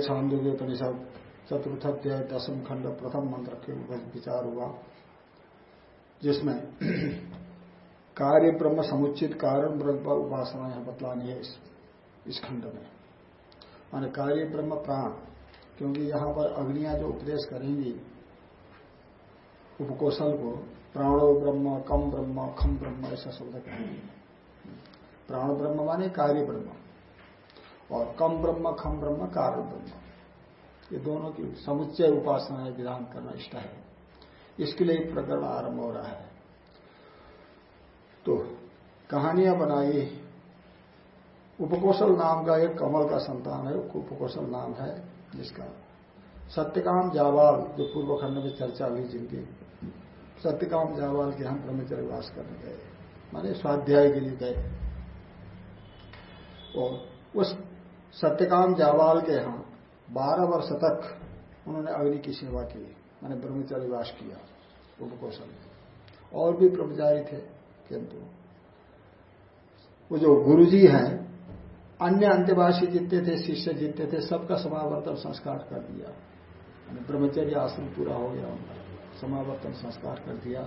छांदोग्य उपनिषद चतुर्थ अध्याय दसम खंड प्रथम मंत्र के ऊपर विचार हुआ। जिसमें कार्य ब्रह्म समुचित कारण ब्रह्म उपासना है बतलानी है इस, इस खंड में। माने कार्य ब्रह्म प्राण क्योंकि यहाँ पर अग्निया जो उपदेश करेंगी उपकोशल को प्राणो ब्रह्म कम ब्रह्म खम ब्रह्म ऐसा शब्द कहेंगे। प्राण ब्रह्म माने कार्य ब्रह्म। और कम ब्रह्म, खम ब्रह्म, कारण ब्रह्म। ये दोनों की समुच्चय उपासना विधान करना इष्ट है। इसके लिए प्रकरण आरंभ हो रहा है। तो कहानियाँ बनाई। उपकोशल नाम का एक कमल का संतान है उपकोशल नाम है, जिसका सत्यकाम जावाल, जो पूर्व खंड में चर्चा हुई जिनकी सत्यकाम जावाल के हम ब्रह्मचर्य वास करने गए। माने स्वाध्याय के लिए गए। और उस सत्यकाम जावाल के यहाँ बारह वर्ष तक उन्होंने अग्नि की सेवा की, मैंने ब्रह्मचारी वास किया, उपकोशल। और भी ब्रह्मचारी थे, किंतु वो जो गुरुजी हैं, अन्य अंत्यवासी जितने थे, शिष्य जितने थे, सबका समावर्तन संस्कार कर दिया। ब्रह्मचर्य आश्रम पूरा हो गया उनका, समावर्तन संस्कार कर दिया।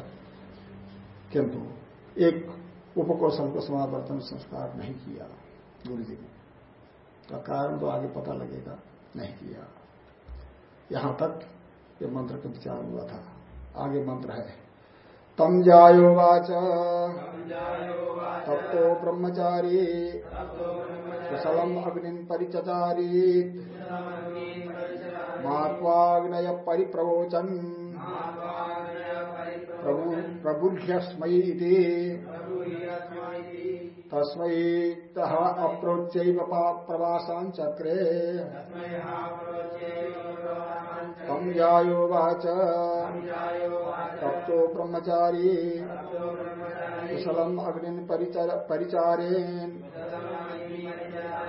किंतु एक उपकौशल को समावर्तन संस्कार नहीं किया गुरु जी ने। का कारण तो आगे पता लगेगा। नहीं किया। यहाँ तक ये मंत्र का विचार हुआ था। आगे मंत्र है। तम जायो वाच। तप्तो ब्रह्मचारी। कुशलम अग्नि परिचचारीत मात्वाग्नय परिप्रवोचन। प्रभु प्रबुह्यस्मयी तस्मै अप्रोच्य प्रवासान चक्रे। तम जायो वाच। तप्तो ब्रह्मचारी। कुशलम अग्नि परिचारेण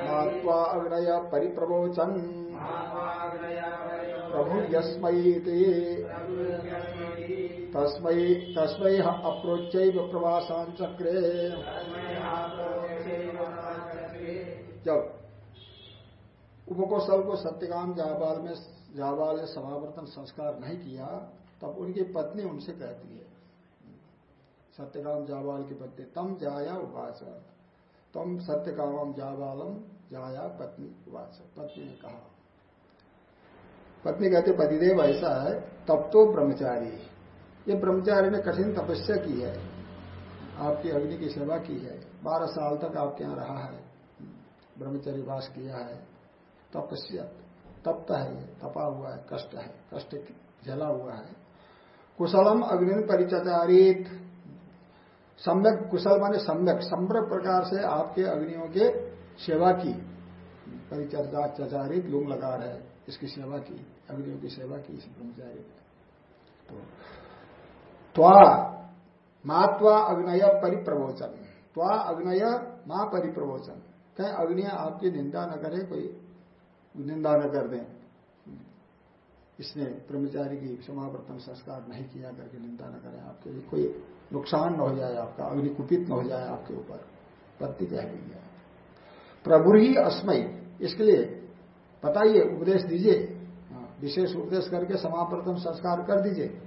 मात्वा अग्नय परिप्रवोचन। प्रभु यस्मयीति तस्मै तस्मै अप्रोच्य प्रवासान चक्रे। जब उपकोशल को सत्यकाम जाबाल में जाबाल ने समावर्तन संस्कार नहीं किया तब उनकी पत्नी उनसे कहती है सत्यकाम जाबाल की पत्नी तम जाया उपास तम सत्यकाम जाबालम जाया पत्नी उपास पत्नी ने कहा पत्नी कहते पतिदेव ऐसा है तब तो ब्रह्मचारी। ये ब्रह्मचारी ने कठिन तपस्या की है। आपकी अग्नि की सेवा की है। बारह साल तक आपके यहाँ रहा है। ब्रह्मचर्य वास किया है। तपस्या तप्त है तपा हुआ है। कष्ट है। कष्ट जला हुआ है। कुशलम अग्नि परिचचारित। सम्यक कुशल माने सम्यक। सम्यक प्रकार से आपके अग्नियों के सेवा की। परिचर्चा चचारित लूम लगा रहे। इसकी सेवा की। अग्नियों की सेवा की इस ब्रह्मचारी ने। तो त्वा मात्वा अग्नय परिप्रवोचन। त्वा अग्नय माँ परिप्रवोचन। कहीं अग्निया आपकी निंदा न करे, कोई निंदा न कर दे। इसने ब्रह्मचारी की समावर्तन संस्कार नहीं किया करके निंदा न करें, आपके लिए कोई नुकसान न हो जाए, आपका अग्नि कुपित न हो जाए आपके ऊपर। पत्नी कह गई है। प्रभु ही अस्मय, इसके लिए बताइए उपदेश दीजिए। विशेष उपदेश करके समावर्तन संस्कार कर दीजिए।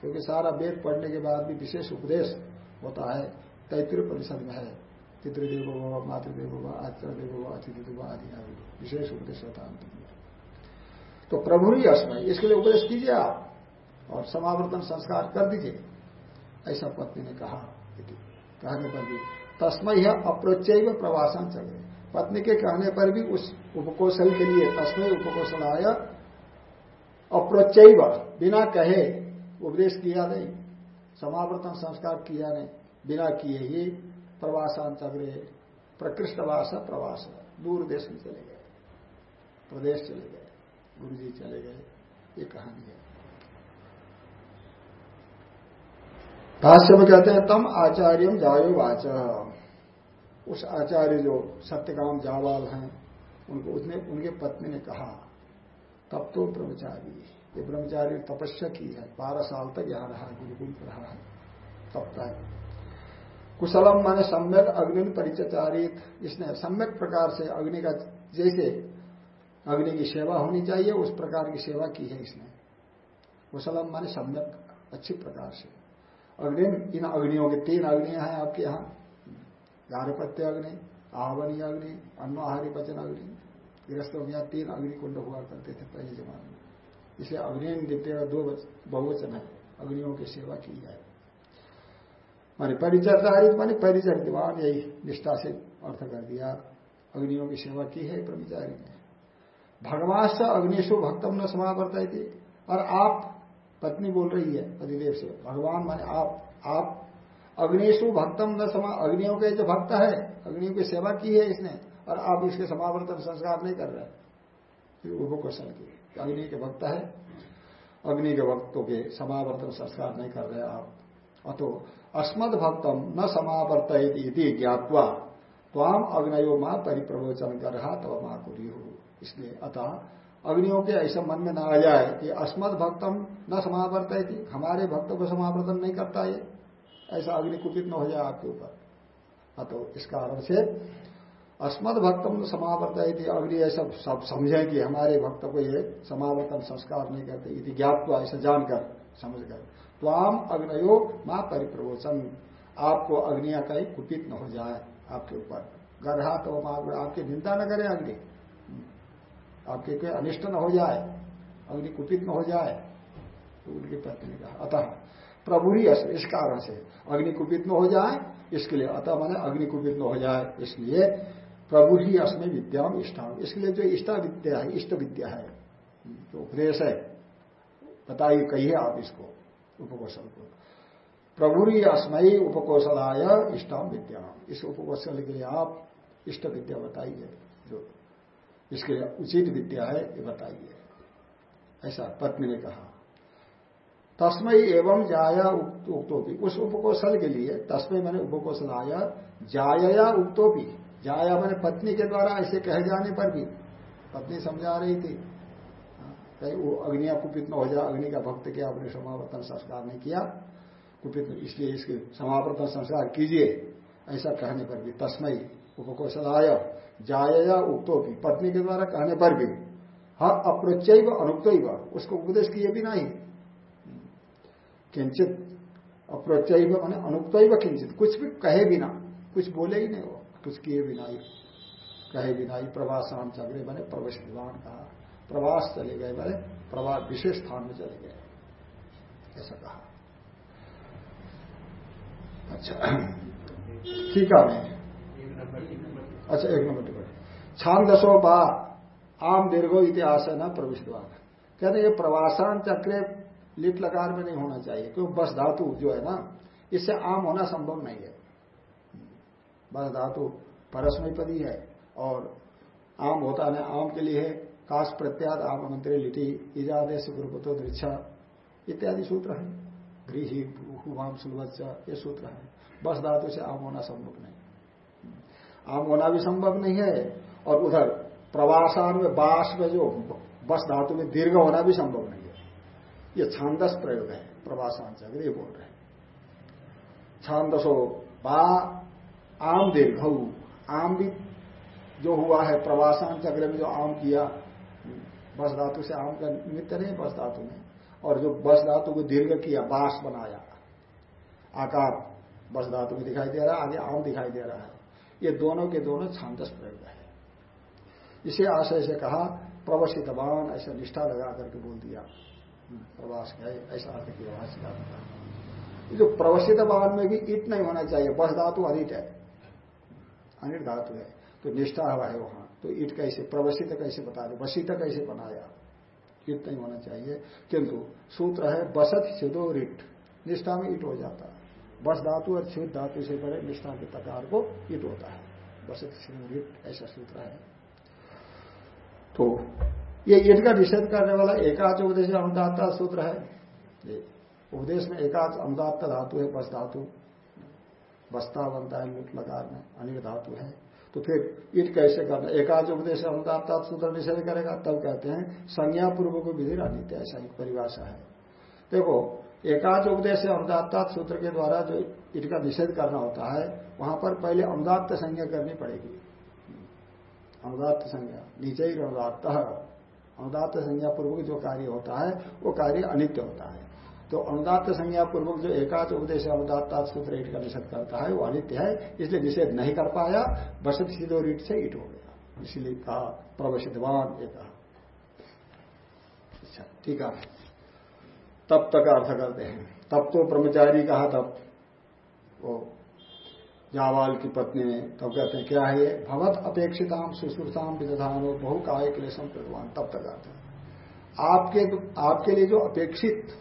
क्योंकि सारा वेद पढ़ने के बाद भी विशेष उपदेश होता है, तैतृ परिषद में है। पितृदेव व, मातृदेव व आचार्य देव व अतिथि देव आदि आदि। विशेष उपदेश होता है तो प्रभु ही अस्मय इसके लिए उपदेश कीजिए आप और समावर्तन संस्कार कर दीजिए। ऐसा पत्नी ने कहा। कहने पर भी तस्मय है अप्रोच्य प्रवासन चले पत्नी के कहने पर भी उस उपकोशल के लिए तस्मय उपकोशल आया अप्रोच्चय बिना कहे उपदेश किया नहीं, समावर्तन संस्कार किया नहीं, बिना किए ही प्रवासांतग्रे प्रकृष्टवास प्रवास, दूर देश में चले गए। प्रदेश चले गए गुरु जी चले गए, ये कहानी है। भाष्य में कहते हैं, तम आचार्य जायो वाच। उस आचार्य जो सत्यकाम जावाल हैं, उनको, उसने, उनके पत्नी ने कहा, तब तो ब्रह्मचारी ये ब्रह्मचारी तपस्या की है। बारह साल तक यहाँ रहा गुरुकुल रहा। है तब तक। कुशलम माने सम्यक अग्नि परिचचारित। इसने सम्यक प्रकार से अग्नि का, जैसे अग्नि की सेवा होनी चाहिए, उस प्रकार की सेवा की है इसने। कुशलम माने सम्यक, अच्छी प्रकार से। अग्नि इन अग्नियों के तीन अग्नियाँ हैं आपके यहाँ। गारपत्य अग्नि आहवनी अग्नि अन्नहारी वचन अग्नि। गृहस्थों में यहाँ तीन अग्नि कुंड हुआ करते थे पहले जमाने में। इसे अग्नि द्वितीय दो बहुवचन है। अग्नियों की सेवा की जाए। माने परिचर्चारित माने परिचरितवान यही निष्ठा से अर्थ कर दिया। अग्नियों की सेवा की है, ब्रह्मचारी ने। भगवान से अग्निशु भक्तम न समावर्त और आप, पत्नी बोल रही है, पतिदेव से, भगवान माने आप आप अग्निशु भक्तम न समा, अग्नियों के जो भक्त है, अग्नियों की सेवा की है इसने, और आप इसके समावर्तन संस्कार नहीं कर रहे उपकोषण की अग्नि के भक्त है। अग्नि के भक्तों के समावर्तन संस्कार नहीं कर रहे आप। अतो अस्मद भक्तम न समावर्त ज्ञातवा त्वाम अग्नयो माँ परिप्रवचन कर रहा तब माँ कुरी इसलिए अतः अग्नियों के ऐसा मन में ना आ जाए कि अस्मद भक्तम न समावर्त हमारे भक्तों को समावर्तन नहीं करता ये। ऐसा अग्नि कुपित न हो जाए आपके ऊपर। अतो इस कारण से अस्मद भक्तम समावर्त अग्नि ऐसा सब समझे कि हमारे भक्त को ये समावर्तन संस्कार नहीं करते यदि ज्ञाप ऐसा जानकर तो आम अग्नयो माँ परिप्रवचन आपको अग्निया का ही कुपित न हो जाए आपके ऊपर। गढ़ा तो आपकी निंदा न करे अग्नि। आपके कोई अनिष्ट न हो जाए, अग्नि कुपित न हो जाए तो उनकी पत्नी ने कहा। अतः प्रभु ही इस कारण से अग्नि कुपित न हो जाए, इसके लिए अतः मैंने अग्नि कुपित न हो जाए, इसलिए प्रभु ही अस्मय विद्या इष्टा। इसके लिए जो इष्टा विद्या है, इष्ट विद्या है, जो उपदेश है, बताइए, कहिए आप इसको, उपकोशल को। प्रभु ही अस्मयी उपकौशलाय इष्टाम विद्या। इस उपकोशल के लिए आप इष्ट विद्या बताइए, जो इसके लिए उचित विद्या है, ये बताइए। ऐसा पत्नी ने कहा। तस्मय एवं जाया उक्तोपी। उस उपकोशल के लिए तस्मय मैंने उपकोशल आया जाया उक्तोपी। जाया मैंने पत्नी के द्वारा ऐसे कहे जाने पर भी। पत्नी समझा रही थी। कहीं, वो अग्निया कुपित न हो जाए अग्नि का भक्त किया अपने समावर्तन संस्कार नहीं किया? कुपित इसलिए इसके समावर्तन संस्कार कीजिए। ऐसा कहने पर भी तस्मय उपकौशलाय जाया उक्तो भी पत्नी के द्वारा कहने पर भी हाँ अप्रोच्चय अनुक्त उसको उपदेश किए भी नहीं। किंचित अप्रोच्चय मैंने अनुक्त किंचित, कुछ भी कहे बिना, कुछ बोले ही नहीं। वो कुछ किए बिना ही कहे बिना ही प्रवास नाम चक्रे बने, प्रवेश विद्वान कहा। प्रवास चले गए मैंने प्रवास विशेष स्थान में चले गए। ऐसा कहा। अच्छा ठीक है। अच्छा एक नंबर टिप्पणी। छान दसो बा, आम दीर्घो इतिहास है ना प्रवेश द्वार कहते ये प्रवासान चक्रे लिट लकार में नहीं होना चाहिए, क्योंकि बस धातु जो है ना, इससे आम होना संभव नहीं है। बस धातु परस्मयपदी है और आम होता है, आम के लिए है, काश प्रत्याद आम मंत्री लिटी इजादेश गुरुपतो दृक्षा, इत्यादि सूत्र है। गृही हुआम सुलभच्चा ये सूत्र है। बस धातु से आम होना संभव नहीं। आम होना भी संभव नहीं है और उधर प्रवासान में बास में जो बस धातु में दीर्घ होना भी संभव नहीं है। ये छांदस प्रयोग है, प्रवासान ये बोल रहे छांदसो बा आम दीर्घ आम भी जो हुआ है, प्रवासान चक्र में जो आम किया, बस धातु से आम का निमित्त नहीं, बस धातु में और जो बस धातु को दीर्घ किया, बास बनाया, आकार बस धातु में दिखाई दे रहा है, आगे आम दिखाई दे रहा है। ये दोनों के दोनों छांदस प्रयोग है। इसे आशय से कहा प्रवसितवान ऐसा निष्ठा लगा करके बोल दिया। प्रवास है ऐसा अर्थ किया भाषिका जो प्रवसित बावन में भी ईट नहीं होना चाहिए, बस धातु अनिट है। अनिट धातु है। तो निष्ठा हुआ है वहाँ। तो ईट कैसे, प्रवसित कैसे बता दे वसित कैसे बनाया? ईट नहीं होना चाहिए। किंतु सूत्र है, बसत छिदो रिट। निष्ठा में ईट हो जाता है। बस धातु और छिद धातु से बड़े निष्ठा के प्रकार को ईट होता है। बसत छिदो रिट, ऐसा सूत्र है। तो ये ईट का निषेध करने वाला एकाच उपदेश अनुदाता सूत्र है। उपदेश में एकाच अनुदात धातु है, बस धातु। बस्ता बनता है लुट लगार में अनेक धातु है। तो फिर ईट कैसे करना? एकाच उपदेश अनुदात सूत्र निषेध करेगा, तब कहते हैं संज्ञा पूर्व को विधि अनित्य ऐसा एक परिभाषा है। देखो एकाच उपदेश अनुदात सूत्र के द्वारा जो ईट का निषेध करना होता है, वहाँ पर पहले अनुदात संज्ञा करनी पड़ेगी। अनुदात संज्ञा, नीचे ही अनुदात अनुदात संज्ञा पूर्वक जो कार्य होता है, वो कार्य अनित्य होता है। तो अनुदात संज्ञा पूर्वक जो एकाच उपदेश अनुदात सूत्र ईट का निषेध करता है, वो अनित्य है, इसलिए निषेध नहीं कर पाया बसत सीधो रीट से ईट हो गया। इसलिए कहा प्रवशितवान ये कहा। अच्छा ठीक है। तब तक अर्थ करते हैं। तब तो ब्रह्मचारी कहा, तब वो जावाल की पत्नी ने तब कहते हैं, क्या है भगवत अपेक्षिताम सुश्रुताम विधान बहु काय क्लेशम प्रभुवान तब तक अर्थ आपके आपके लिए जो अपेक्षित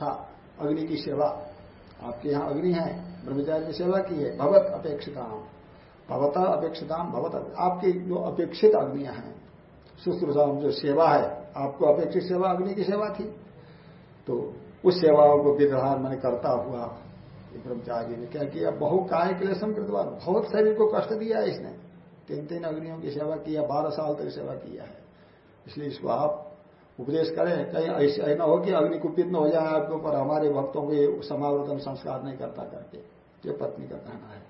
था। अग्नि की सेवा। आपके यहाँ अग्नि है, ब्रह्मचारी की सेवा की है। भगवत अपेक्षिताम। भवता अपेक्षिताम भगवत आपकी जो अपेक्षित अग्नियाँ हैं सुश्रुताम जो सेवा है, आपको अपेक्षित सेवा, अग्नि की सेवा थी। तो उस सेवाओं को विधान मैंने करता हुआ ब्रह्मचारी ने क्या किया? बहु काय के लिए संकृतवान बहुत शरीर को कष्ट दिया है इसने। तीन तीन अग्नियों की सेवा किया बारह साल तक सेवा किया है। इसलिए इसको आप उपदेश करें, कहीं ऐसे न हो कि अग्नि कुपित न हो जाए आपके ऊपर हमारे भक्तों को समावर्तन संस्कार नहीं करता करके ये पत्नी का कहना है।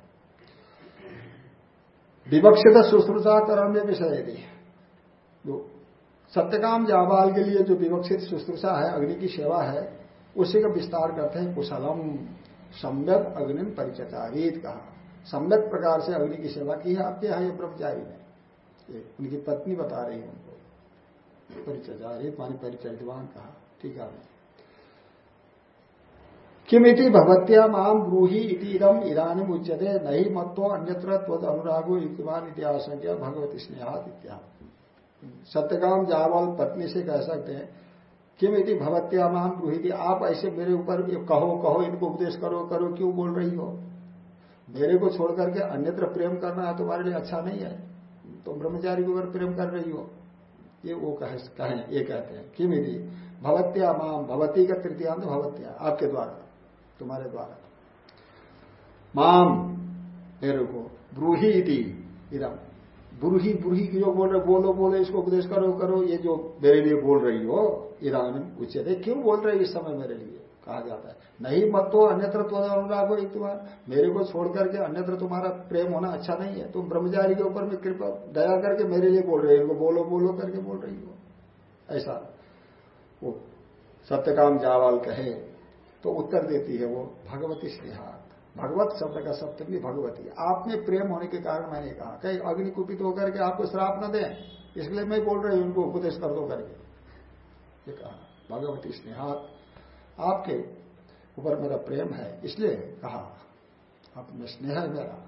विवक्षित शुश्रूषा करण में विषय यदि सत्यकाम जाबाल के लिए जो विवक्षित शुश्रूषा है, अग्नि की सेवा है, उसी का विस्तार करते हैं कुशलम। सम्यक अग्नि परिचचारित कहा। सम्यक प्रकार से अग्नि की सेवा की है आपके यहाँ ये ब्रह्मचारी ने उनकी पत्नी बता रही है उनको। परिचचारित मानी परिचरितवान कहा। ठीक है। किमिति भगवत्या माम ब्रूही इतिदम इरानी उच्यते। नहीं मत्तो अन्यत्र त्वद अनुरागो युक्तमान इतिहास भगवती स्नेहात इत्यादि सत्यकाम जावल पत्नी से कह सकते हैं किम यदि भगवत्यामान ब्रूहिति आप ऐसे मेरे ऊपर कहो कहो, इनको उपदेश करो करो, क्यों बोल रही हो? मेरे को छोड़ करके अन्यत्र प्रेम करना तुम्हारे लिए अच्छा नहीं है। तुम ब्रह्मचारी के ऊपर प्रेम कर रही हो। ये वो कहे, कहें ये कहते हैं किम यदि भवत्या माम भवती का तृतीयांत भवत्या आपके द्वारा तुम्हारे द्वारा। माम मेरे को ब्रूही इदम ब्रूही ब्रूही की जो बोल रहे बोलो बोलो इसको उपदेश करो करो ये जो मेरे लिए बोल रही हो ईरान उच्चते क्यों बोल रहे इस समय मेरे लिए? कहा जाता है। नहीं, मत तो अन्यत्र तो अनुराग तुम्हारा। मेरे को छोड़ करके अन्यत्र तुम्हारा प्रेम होना अच्छा नहीं है। तुम ब्रह्मचारी के ऊपर में कृपा, दया करके मेरे लिए बोल रहे हो। बोलो बोलो करके बोल रही हो। ऐसा। वो सत्यकाम जावाल कहे तो उत्तर देती है वो, भगवती स्नेहा भगवत शब्द का सप्तमी भगवती आप में प्रेम होने के कारण मैंने कहा, कहीं अग्नि कुपित होकर के आपको श्राप न दें, इसलिए मैं बोल रही हूँ उनको उपदेश कर दो करके। ये कहा, भगवती स्नेहात। आपके ऊपर मेरा प्रेम है, इसलिए कहा आप में स्नेह है मेरा।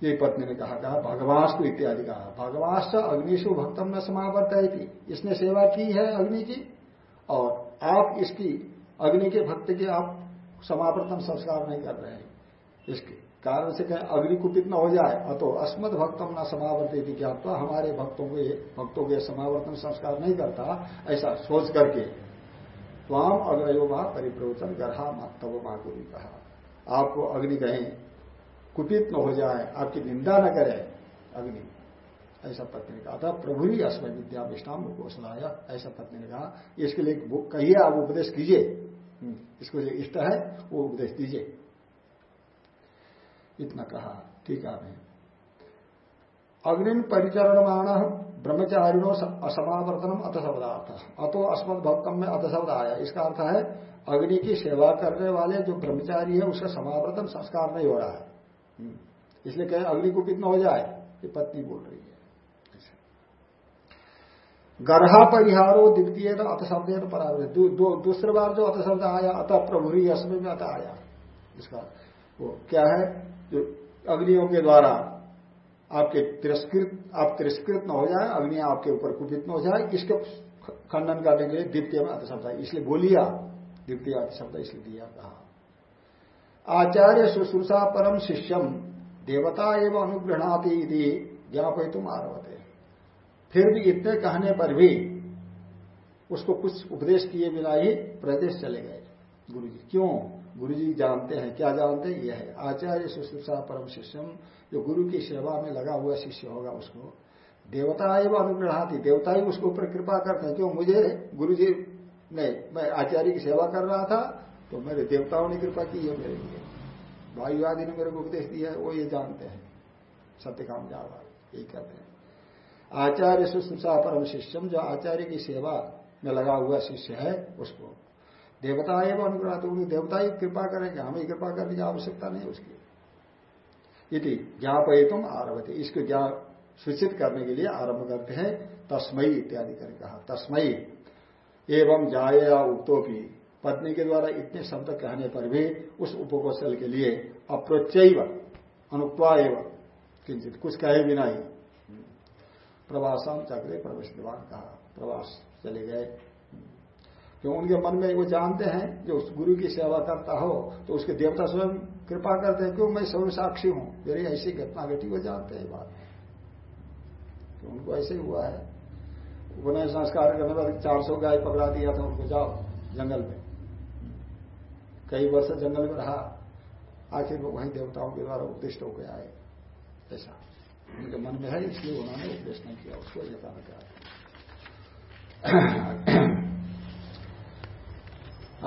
ये पत्नी ने कहा कहा भगवास को इत्यादि कहा। भगवास अग्निशु भक्तम न समावर्त थी इसने सेवा की है अग्नि की, और आप इसकी, अग्नि के भक्त की आप समावर्तन संस्कार नहीं कर रहे हैं। इसके कारण से कहें, अग्नि कुपित न हो जाए, अतो अस्मद भक्तम न समावर्तित क्या तो हमारे भक्तों को, भक्तों के समावर्तन संस्कार नहीं करता, ऐसा सोच करके त्वाम अग्रयोगा परिप्रवचन गर्हा तब माकुरी कहा आपको अग्नि कहें कुपित न हो जाए आपकी निंदा न करे अग्नि। ऐसा पत्नी ने कहा था प्रभु ही अस्म विद्या विष्णाम घोषणाया ऐसा पत्नी ने कहा इसके लिए कहिए आप उपदेश कीजिए। हम्म, इसको जो इष्ट है वो उपदेश दीजिए। इतना कहा ठीक है। अग्नि परिचरणमाण ब्रह्मचारिणों असमावर्तनम अथ शब्दार्थ अतो अस्मद भक्तम में अथ शब्द आया इसका अर्थ है अग्नि की सेवा करने वाले जो ब्रह्मचारी है उसका समावर्तन संस्कार नहीं हो रहा है। हम्म, इसलिए कहे अग्नि को कितना हो जाए? ये पत्नी बोल रही है। गर्हा परिहारो द्वितीय अत शब्द परावृत दूसरे बार जो अत शब्द आया अतः प्रभु ही में अत आया। इसका वो क्या है? जो अग्नियों के द्वारा आपके तिरस्कृत, आप तिरस्कृत न हो जाए, अग्नि आपके ऊपर कुपित न हो जाए, इसके खंडन करने के लिए द्वितीय में शब्द इसलिए बोलिया, द्वितीय शब्द इसलिए दिया कहा आचार्य शुश्रूषा परम शिष्यम, देवता एवं अनुग्रहणाती ज्ञापय तुम आरवते फिर भी इतने कहने पर भी उसको कुछ उपदेश किए बिना ही प्रदेश चले गए। गुरु जी क्यों? गुरु जी जानते हैं, क्या जानते हैं? यह है। आचार्य शुश्रूषा परम शिष्यम, जो गुरु की सेवा में लगा हुआ शिष्य होगा उसको। देवता एवं अनुग्रहाती देवता ही उसके ऊपर कृपा करते हैं। क्यों मुझे गुरु जी नहीं मैं आचार्य की सेवा कर रहा था तो मेरे देवताओं ने कृपा की है मेरे लिए। वायु आदि ने मेरे को उपदेश दिया है, वो ये जानते हैं। सत्य सत्यकाम जावा यही कहते हैं। आचार्य शुश्रूषा परम शिष्यम, जो आचार्य की सेवा में लगा हुआ शिष्य है, उसको देवता एवं अनुग्रह तो देवता ही कृपा करेंगे हमें कृपा करने की आवश्यकता नहीं उसकी। यदि तुम आरभते। इसको ज्ञान सूचित करने के लिए आरंभ करते हैं तस्मयी इत्यादि कर कहा। तस्मयी एवं जाए या उक्तोपी। पत्नी के द्वारा इतने शब्द कहने पर भी उस उपकौशल के लिए अप्रोच्चैव अनुक्वा एवं, किंचित कुछ कहे भी नहीं। प्रवासम चक्रे प्रवेश कहा। प्रवास चले गए। क्यों उनके मन में वो जानते हैं जो उस गुरु की सेवा करता हो तो उसके देवता स्वयं कृपा करते हैं, क्यों मैं स्वयं साक्षी हूँ? मेरी ऐसी घटना घटी, वो जानते हैं बात। तो उनको ऐसे ही हुआ है। उन्हें संस्कार करने पर चार सौ गाय पकड़ा दिया था उनको, जाओ, जंगल में। कई वर्ष जंगल में रहा। आखिर वो वहीं देवताओं के द्वारा उपदिष्ट गया है ऐसा। उनके मन में है, इसलिए उन्होंने उपदेश नहीं किया, उसको ये कहा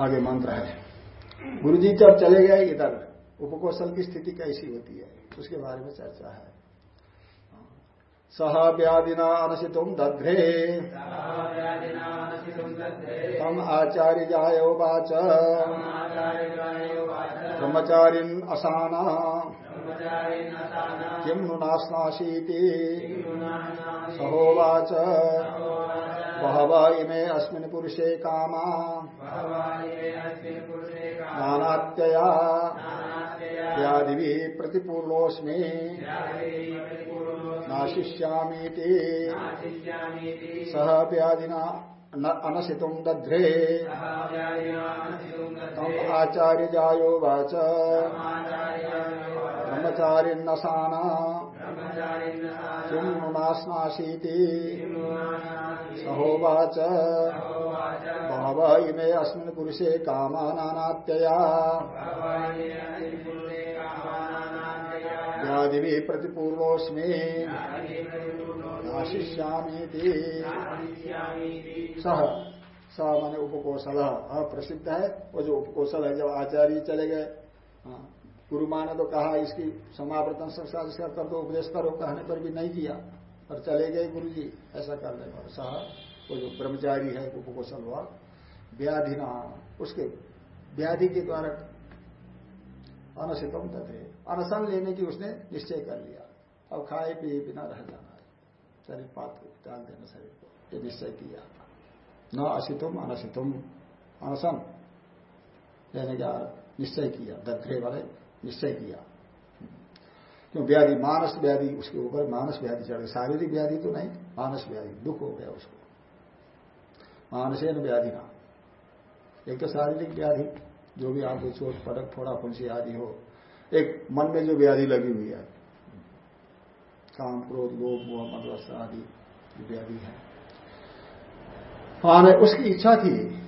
आगे मंत्र है। गुरु जी जब चले गए इधर, उपकौशल की स्थिति कैसी होती है? उसके बारे में चर्चा है। सह व्याधिना अनशितुम दध्रे। तम आचार्य जायोवाच ब्रह्मचारिन असाना। किम नु नाशनाशीति सहोवाच बहव इमे अस्मिन् पुरुषे कामा। नानात्यया। व्याधि प्रतिपूर्वोस्मी नाशिष्यामीति। सह व्याधिना अनशित दध्रे। तम आचार्य जायो वाच। ब्रह्मचारिन्नसाना। नाशनाशीति सहोवाच। भाव इमे अस्मिन् पुरुषे कामा नानात्यया व्याधि नाशिष्यामीति सह स माने उपकोशल। प्रसिद्ध है। वो जो उपकोशल है जब आचार्य चले गए। हाँ, गुरु माने तो कहा, इसकी समावर्तन संस्कार कर दो उपदेश करो कहने पर भी नहीं किया और चले गए गुरु जी ऐसा कर ले और सह वो जो ब्रह्मचारी है उपकोशल हुआ। व्याधि ना उसके व्याधि के द्वारा अनशितम तथे अनशन लेने की उसने निश्चय कर लिया। अब खाए, पिए बिना रह जाना है। शरीर पात डाल देना, शरीर को ये निश्चय किया। न असितुम अनशितुम अनशन लेने का निश्चय किया, दग्रे वाले निश्चय किया। क्यों? व्याधि, मानस व्याधि, उसके ऊपर मानस व्याधि चढ़ गई शारीरिक व्याधि तो नहीं, मानस व्याधि, दुख हो गया उसको। मानसेन व्याधि ना। एक तो शारीरिक व्याधि, जो भी आपको चोट पटक थोड़ा फुंसी आदि हो, एक मन में जो व्याधि लगी हुई है, काम, क्रोध लोभ मोह मदवस्त आदि व्याधि है। हाँ उसकी इच्छा थी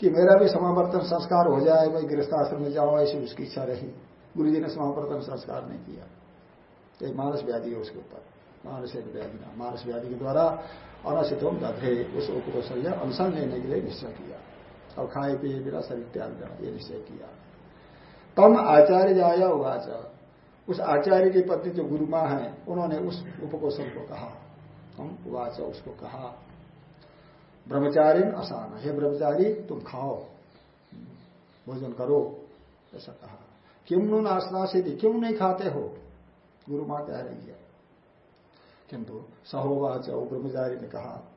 कि मेरा भी समावर्तन, संस्कार हो जाए, मैं गृहस्थाश्रम में जाऊँ, ऐसी उसकी इच्छा रही। गुरु जी ने समावर्तन संस्कार नहीं किया। एक मानस व्याधि है उसके ऊपर। मानस व्याधि ना, मानस व्याधि के द्वारा अनसितम दधे उस उपकौशल्य अनशन लेने के लिए निश्चय किया। और खाए, पिए, बिना शरीर त्याग देना, ये निश्चय किया। तम आचार्य जाया उवाच। उस आचार्य की पत्नी जो गुरु माँ है, उन्होंने उस उपकोशल को कहा। हम उवाच, उसको कहा ब्रह्मचारी आसान है ब्रह्मचारी, तुम खाओ, भोजन करो, ऐसा कहा। किम नु नाशना से क्यों नहीं खाते हो? गुरु माँ कह रही है। किंतु सहोवाच ब्रह्मचारी ने कहा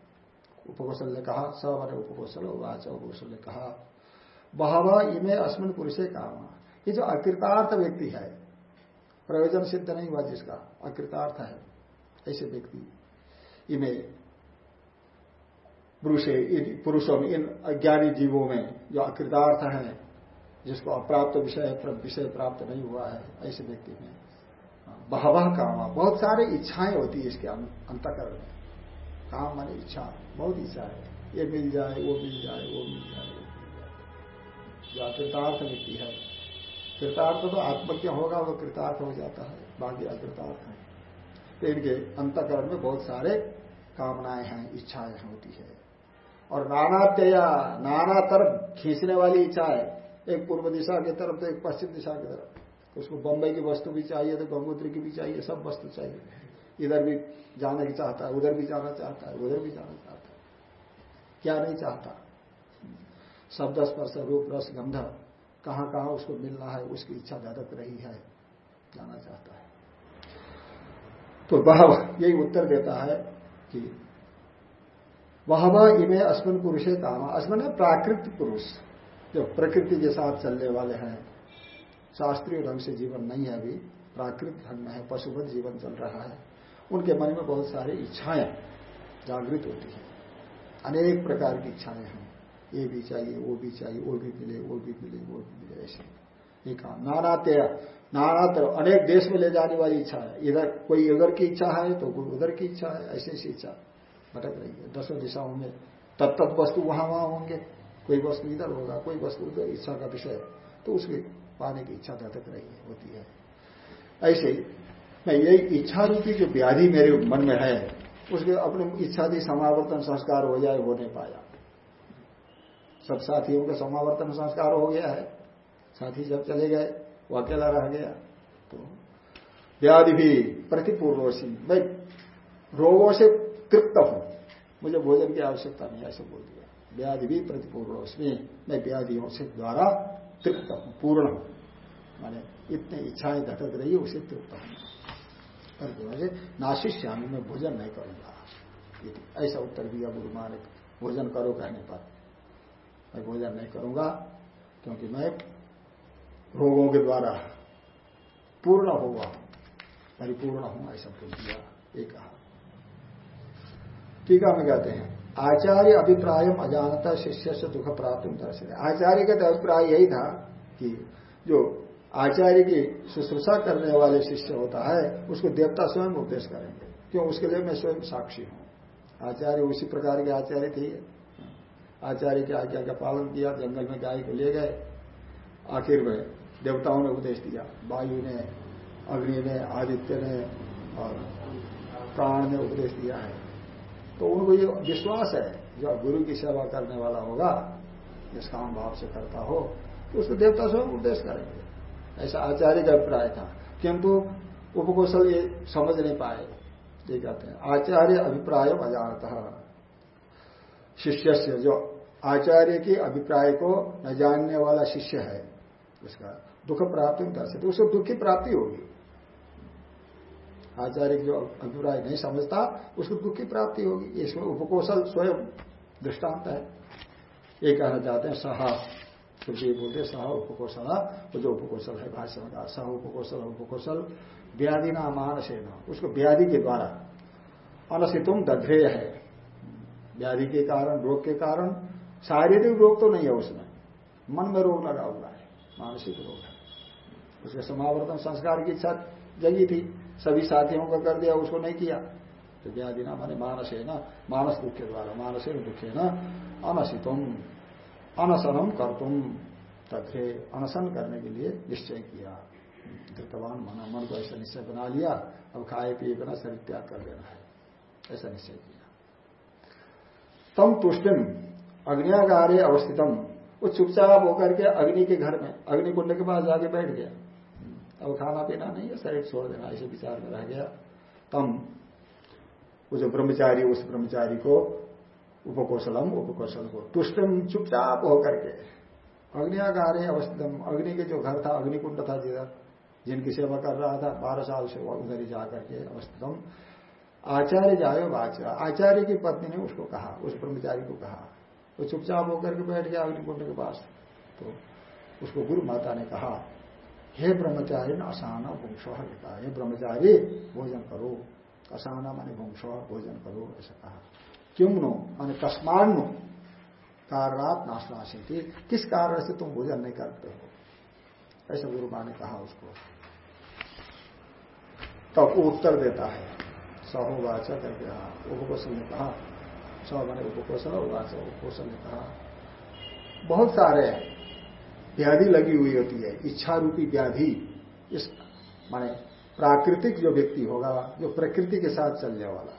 उपकोशल ने कहा स मैंने उपकोशल वाच उपकोशल ने कहा, बहवा, इमे अस्मिन पुरुषे काम। ये जो अकृतार्थ व्यक्ति है, प्रयोजन सिद्ध नहीं हुआ जिसका, अकृतार्थ है, ऐसे व्यक्ति। इमे पुरुषे पुरुषों में, इन अज्ञानी जीवों में जो अकृतार्थ है जिसको अप्राप्त विषय विषय प्राप्त नहीं हुआ है, ऐसे व्यक्ति में। बहवह काम बहुत सारे इच्छाएँ होती है इसके अंतकरण में। काम माने इच्छा, बहुत इच्छा है। ये मिल जाए, वो मिल जाए, वो मिल जाए, वो मिल जाए। जो अकृतार्थ व्यक्ति है। कृतार्थ तो आत्मज्ञ होगा, वो कृतार्थ हो जाता है बाकी अकृतार्थ है। तो इनके अंतकरण में बहुत सारे कामनाएँ हैं, इच्छाएँ होती है। और नानात्यया नाना तरफ़ खींचने वाली इच्छा है। एक पूर्व दिशा की तरफ़ तो एक पश्चिम दिशा की तरफ़। उसको बंबई की वस्तु भी चाहिए तो गंगोत्री की भी चाहिए, सब वस्तु चाहिए। इधर भी जाने की चाहता है, उधर भी जाना चाहता है, उधर भी जाना चाहता है। क्या नहीं चाहता? शब्द स्पर्श, रूप, रस, गंध, कहाँ कहाँ उसको मिलना है, उसकी इच्छा धड़क रही है, जाना चाहता है। तो वह यही उत्तर देता है कि वह इमे अस्मिन पुरुषे काम अस्मिन प्राकृतिक पुरुष। जो प्रकृति के साथ चलने वाले हैं, शास्त्रीय ढंग से जीवन नहीं है अभी, प्राकृतिक ढंग में है पशुपत जीवन चल रहा है, उनके मन में बहुत सारी इच्छाएँ जागृत होती है। अनेक प्रकार की इच्छाएँ हैं। ये भी चाहिए, वो भी चाहिए, वो भी मिले, वो भी मिले, वो भी मिले, ऐसे। ये कहा नाना तेरा नाना तरह अनेक देश में ले जाने वाली इच्छा है। इधर कोई इधर की इच्छा है तो कोई उधर की इच्छा है, ऐसी ऐसी इच्छा। भटक रही है। दसों दिशाओं में तत्त वस्तु वहाँ वहाँ होंगे। कोई वस्तु इधर होगा, कोई वस्तु उधर इच्छा का विषय तो उसकी पाने की इच्छा भटक रही है होती है। ऐसे मैं यही इच्छा रूपी जो व्याधि मेरे मन में है, उसके अपने इच्छा दी समावर्तन संस्कार हो जाए, हो नहीं पाया। सब साथियों का समावर्तन संस्कार हो गया है। साथी जब चले गए, वो अकेला रह गया। तो व्याधि भी प्रतिपूर्वशी मैं रोगों से तृप्त हूँ। मुझे भोजन की आवश्यकता नहीं, ऐसे बोल दिया व्याधि भी प्रतिपूर्वशी मैं व्याधियों से द्वारा तृप्त हूँ, पूर्ण हूँ। माने इतने इच्छाएँ घटक रही उसे तृप्त हूँ। नाशिष्यामी मैं भोजन नहीं करूँगा। ऐसा उत्तर दिया गुरु मान भोजन करो कहने पर। मैं भोजन नहीं करूँगा क्योंकि मैं रोगों के द्वारा पूर्ण होगा परिपूर्ण हूँ, ऐसा बोल दिया, ये कहा। टीका में कहते हैं। आचार्य अभिप्राय अजानता शिष्य से दुख प्राप्त दर्शन आचार्य का तो अभिप्राय यही था कि जो आचार्य की शुश्रूषा करने वाले शिष्य होता है, उसको देवता स्वयं उपदेश करेंगे। क्यों? उसके लिए मैं स्वयं साक्षी हूँ। आचार्य उसी प्रकार के आचार्य थे। आचार्य की आज्ञा का पालन किया, जंगल में गाय को ले गए। आखिर में देवताओं ने उपदेश दिया, वायु ने, अग्नि ने, आदित्य ने और प्राण ने उपदेश दिया है। तो उनको ये विश्वास है जो गुरु की सेवा करने वाला होगा निष्काम भाव से करता हो तो उसको देवता स्वयं उपदेश करेंगे। ऐसा आचार्य का अभिप्राय था। किंतु उपकोशल ये समझ नहीं पाए। ये कहते हैं, आचार्य अभिप्राय अजानता। शिष्य से जो आचार्य के अभिप्राय को न जानने वाला शिष्य है, उसका दुख प्राप्ति दर्शित उसको दुख की प्राप्ति होगी। आचार्य जो अभिप्राय नहीं समझता, उसको दुख की प्राप्ति होगी। इसमें उपकोशल स्वयं दृष्टांत है। ये कहना चाहते हैं, सहा श्रुति बोलते सह उपकोशल वो जो उपकोशल है भाषण का सह उपकोशल उपकोशल, व्याधि ना मानस है न। उसको व्याधि के द्वारा अनसितुम दध्रेय है। व्याधि के कारण, रोग के कारण, शारीरिक रोग तो नहीं है उसमें। मन में रोग लगा हुआ है, मानसिक रोग है। उसके समावर्तन संस्कार की इच्छा जगी थी। सभी साथियों का कर दिया, उसको नहीं किया। तो व्याधि ना माने मानस है ना, मानस दुख के द्वारा, मानस दुख है ना। अनसितुम कर तुम तथे अनशन करने के लिए निश्चय किया। धृतवान मना, मन को ऐसा निश्चय बना लिया, अब खाए, पिए बिना शरीर त्याग कर देना है। ऐसा निश्चय किया। तम तुष्टिम अग्नियागारे अवस्थितम। वो चुपचाप होकर के अग्नि के घर में अग्नि कुंड के पास जाके बैठ गया। अब खाना पीना नहीं है, शरीर छोड़ देना, ऐसे विचार में रह गया। तम, वो जो ब्रह्मचारी, उस ब्रह्मचारी को उपकोशलम, उपकोशल को तुष्टम चुपचाप होकर के, अग्नियागारे अवस्थितम, अग्नि के जो घर था, अग्निकुंड था जिधर, जिनकी सेवा कर रहा था, बारह साल से उधर ही जाकर के अवस्थितम। आचार्य जायो बाचा आचार्य की पत्नी ने उसको कहा, उस ब्रह्मचारी को कहा, वो चुपचाप होकर के बैठ गया अग्निकुंड के पास। तो उसको गुरु माता ने कहा हे ब्रह्मचारी न असाना वंश लिखा हे ब्रह्मचारी, भोजन करो। असाना माने वंश भोजन करो, ऐसा कहा। क्यों नो? मान तस्मान नो। कारणात नाशनाशी किस कारण से तुम भोजन नहीं करते हो? ऐसा गुरु माँ ने कहा उसको। तब तो उत्तर देता है। सहोवाचा करके कहा। उपकोषण ने कहा। स मैंने उपकोषण उपकोषण ने कहा। बहुत सारे व्याधि लगी हुई होती है इच्छा रूपी व्याधि, इस माने प्राकृतिक जो व्यक्ति होगा, जो प्रकृति के साथ चलने वाला।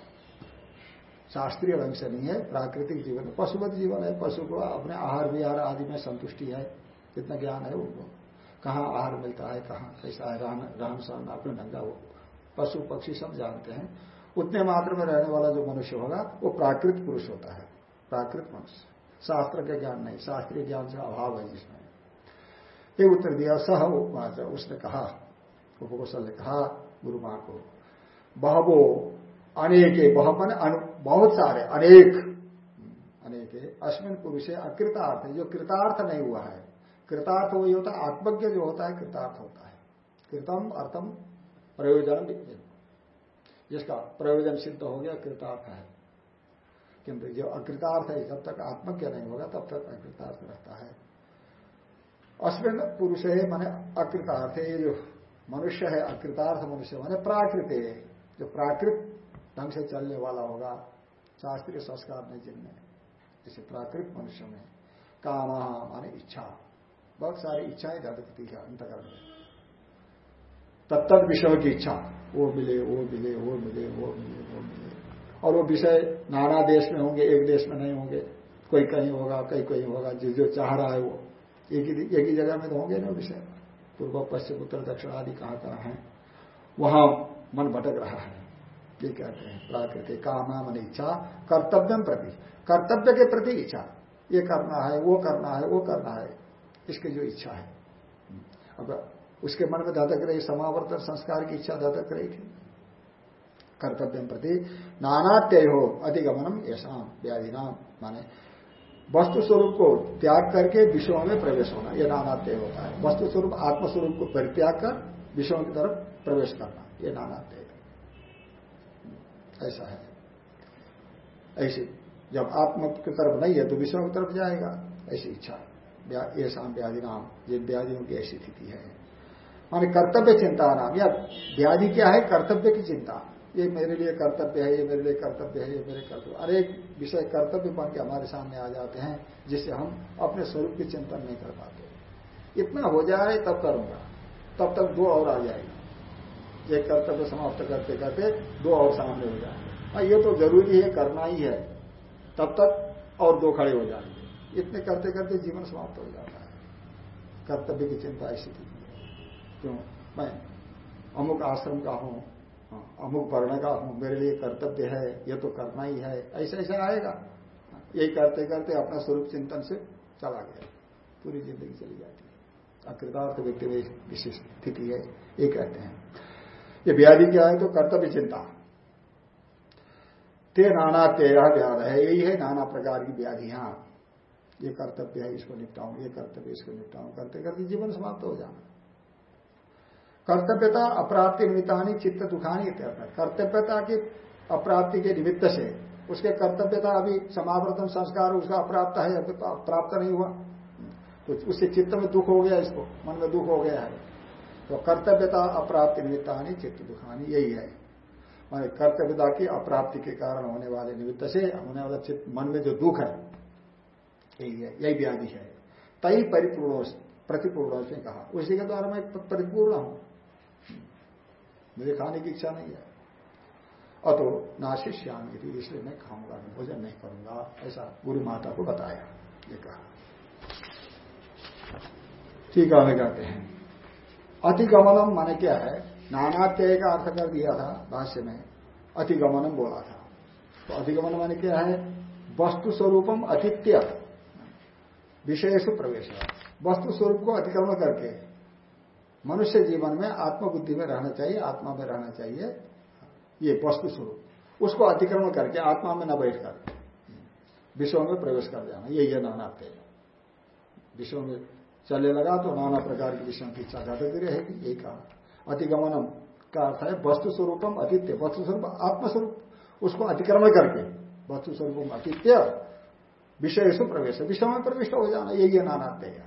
शास्त्रीय ढंग से नहीं है, प्राकृतिक जीवन पशुपत जीवन है, पशु को अपने आहार विहार आदि में संतुष्टि है, कितना ज्ञान है उनको। कहाँ आहार मिलता है, कहाँ कैसा है रहन सहन अपने ढंगा हो। पशु पक्षी सब जानते हैं। उतने मात्र में रहने वाला जो मनुष्य होगा, वो प्राकृत पुरुष होता है, प्राकृत मनुष्य। शास्त्र के ज्ञान नहीं, शास्त्रीय ज्ञान से अभाव है जिसमें। ये उत्तर दिया, सह उसने कहा उपकोशल ने कहा, गुरु माँ को बहबो अनेक बह मन बहुत सारे, अनेक अनेक, अश्विन पुरुष अकृतार्थ जो कृतार्थ नहीं हुआ है। कृतार्थ वही होता है, आत्मज्ञ जो होता है, कृतार्थ होता है। कृतम अर्थम प्रयोजन जिसका प्रयोजन सिद्ध हो गया, कृतार्थ है। किंतु जो अकृतार्थ है, जब तक आत्मज्ञ नहीं होगा, तब तक अकृतार्थ रहता है। अश्विन पुरुष है माने अकृतार्थ, ये जो मनुष्य है, अकृतार्थ मनुष्य, माने प्राकृत। है जो प्राकृत ढंग से चलने वाला होगा, शास्त्रीय संस्कार नहीं जिनमें, जैसे प्राकृत मनुष्य में। कामा माने इच्छा। बहुत सारी इच्छाएँ धड़कती है अंतकरण में। तत्त विषयों की इच्छा। वो मिले वो मिले वो मिले वो मिले वो मिले। और वो विषय नाना देश में होंगे, एक देश में नहीं होंगे। कोई कहीं होगा, कहीं कहीं होगा, जो जो चाह रहा है वो। एक ही एक ही जगह में तो होंगे ना विषय। पूर्व, पश्चिम, उत्तर, दक्षिण आदि कहाँ कहाँ है? वहाँ मन भटक रहा है। ये कहते हैं? प्राकृतिक कामना मन इच्छा कर्तव्य प्रति। कर्तव्य के प्रति इच्छा। ये करना है, वो करना है, वो करना है। इसकी जो इच्छा है। अब उसके मन में धधक रही, समावर्तन, संस्कार की इच्छा धधक रही थी। कर्तव्य प्रति नानात्य हो अधिगमनम ऐसा व्याधि नाम माने वस्तु स्वरूप को त्याग करके विषयों में प्रवेश होना यह नानात्य होता है। वस्तु स्वरूप आत्मस्वरूप को परित्याग कर विषयों की तरफ़ प्रवेश करना यह नानात्य ऐसा है। ऐसी, जब आत्म की तरफ़ नहीं है तो विषयों की तरफ़ जाएगा, ऐसी इच्छा। ऐसा व्याधि नाम, ये व्याधियों की ऐसी स्थिति है। माने कर्तव्य चिंता नाम, या व्याधि क्या है? कर्तव्य की चिंता। ये मेरे लिए कर्तव्य है, ये मेरे लिए कर्तव्य है, ये मेरे कर्तव्य अनेक विषय कर्तव्य बन के हमारे सामने आ जाते हैं जिससे हम अपने स्वरूप की चिंतन नहीं कर पाते। इतना हो जाए तब करूँगा, तब तक दो और आ जाएगा। एक कर्तव्य समाप्त करते करते दो और सामने हो जाएँगे। हाँ ये तो ज़रूरी है, करना ही है। तब तक और दो खड़े हो जाएँगे। इतने करते करते जीवन समाप्त हो जाता है। कर्तव्य की चिंता थी। क्यों? मैं अमुक आश्रम का हूँ अमुक वर्ण का हूँ, मेरे लिए कर्तव्य है, ये तो करना ही है। ऐसा ऐसा आएगा। यही करते करते अपना स्वरूप चिंतन से चला गया। पूरी ज़िंदगी चली जाती है। अकृतार्थ व्यक्ति में विशेष स्थिति है, ये कहते हैं। ये व्याधि क्या है? तो कर्तव्य चिंता। ते नाना तेरह व्याध है, यही है नाना प्रकार की व्याधियाँ ये कर्तव्य है, इसको निपटाऊं, ये कर्तव्य, इसको निपटाऊं। करते करते जीवन समाप्त हो जाना। कर्तव्यता अप्राप्ति निमित्तानी चित्त दुखानी कर्तव्यता की अप्राप्ति के निमित्त से उसके कर्तव्यता अभी समावर्तन संस्कार उसका अप्राप्त है, अभी प्राप्त नहीं हुआ। तो उससे चित्त में दुख हो गया इसको, मन में दुख हो गया है। तो कर्तव्यता अप्राप्ति निमित्तानी चित्त दुखानी, यही है। मान कर्तव्यता की अप्राप्ति के कारण होने वाले निमित्त से होने वाला चित्त, मन में जो दुख है, यही है, यही व्याधि है। तई परिपूर्ण प्रतिपूर्ण से कहा। उसी के द्वारा मैं परिपूर्ण हूँ। मुझे खाने की इच्छा नहीं है। अतो नाशिष्याम यदि इसलिए मैं खाऊँगा भोजन नहीं करूँगा, ऐसा गुरु माता को बताया, ये कहा। ठीक है कहते हैं। अतिगमनम माने क्या है? नानात्यय का अर्थ कर दिया था भाष्य में, अतिगमनम बोला था। तो अतिगमन माने क्या है? वस्तु स्वरूपम अतिथ्य विषय प्रवेश। वस्तु स्वरूप को अतिक्रमण करके मनुष्य जीवन में आत्मबुद्धि में रहना चाहिए, आत्मा में रहना चाहिए। ये वस्तु स्वरूप। उसको अतिक्रमण करके आत्मा में न बैठकर विश्व में प्रवेश कर जाना। है नाना तेज विश्व में चले लगा तो नाना प्रकार की विषयों की इच्छा घटती रहेगी, यही कहा अतिगमनम का अर्थ है वस्तु स्वरूपम अतिथ्य वस्तु स्वरूप आत्मस्वरूप। उसको अतिक्रमण करके वस्तु स्वरूप अतिथ्य विषय से प्रवेश विषय में प्रविष्ट हो जाना यही है नानात्य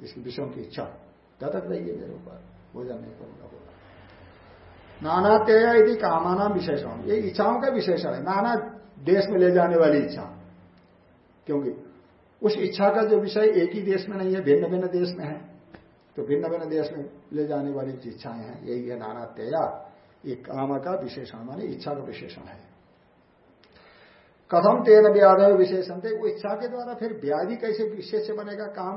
इसकी विषयों की इच्छा। गतक रहेगी मेरे ऊपर। भोजन नहीं करूँगा बोला। नानात्यय यदि कामाना विशेषण ये इच्छाओं का विशेषण है। नाना देश में ले जाने वाली इच्छा। क्योंकि उस इच्छा का जो विषय एक ही देश में नहीं है भिन्न भिन्न देश में है तो भिन्न भिन्न देश में ले जाने वाली इच्छाएँ हैं, यही है नाना तेया ये काम का विशेषण, माने इच्छा का विशेषण है। कथम तेन व्याध विशेषण थे वो इच्छा के द्वारा फिर व्याधि कैसे विशेष बनेगा? काम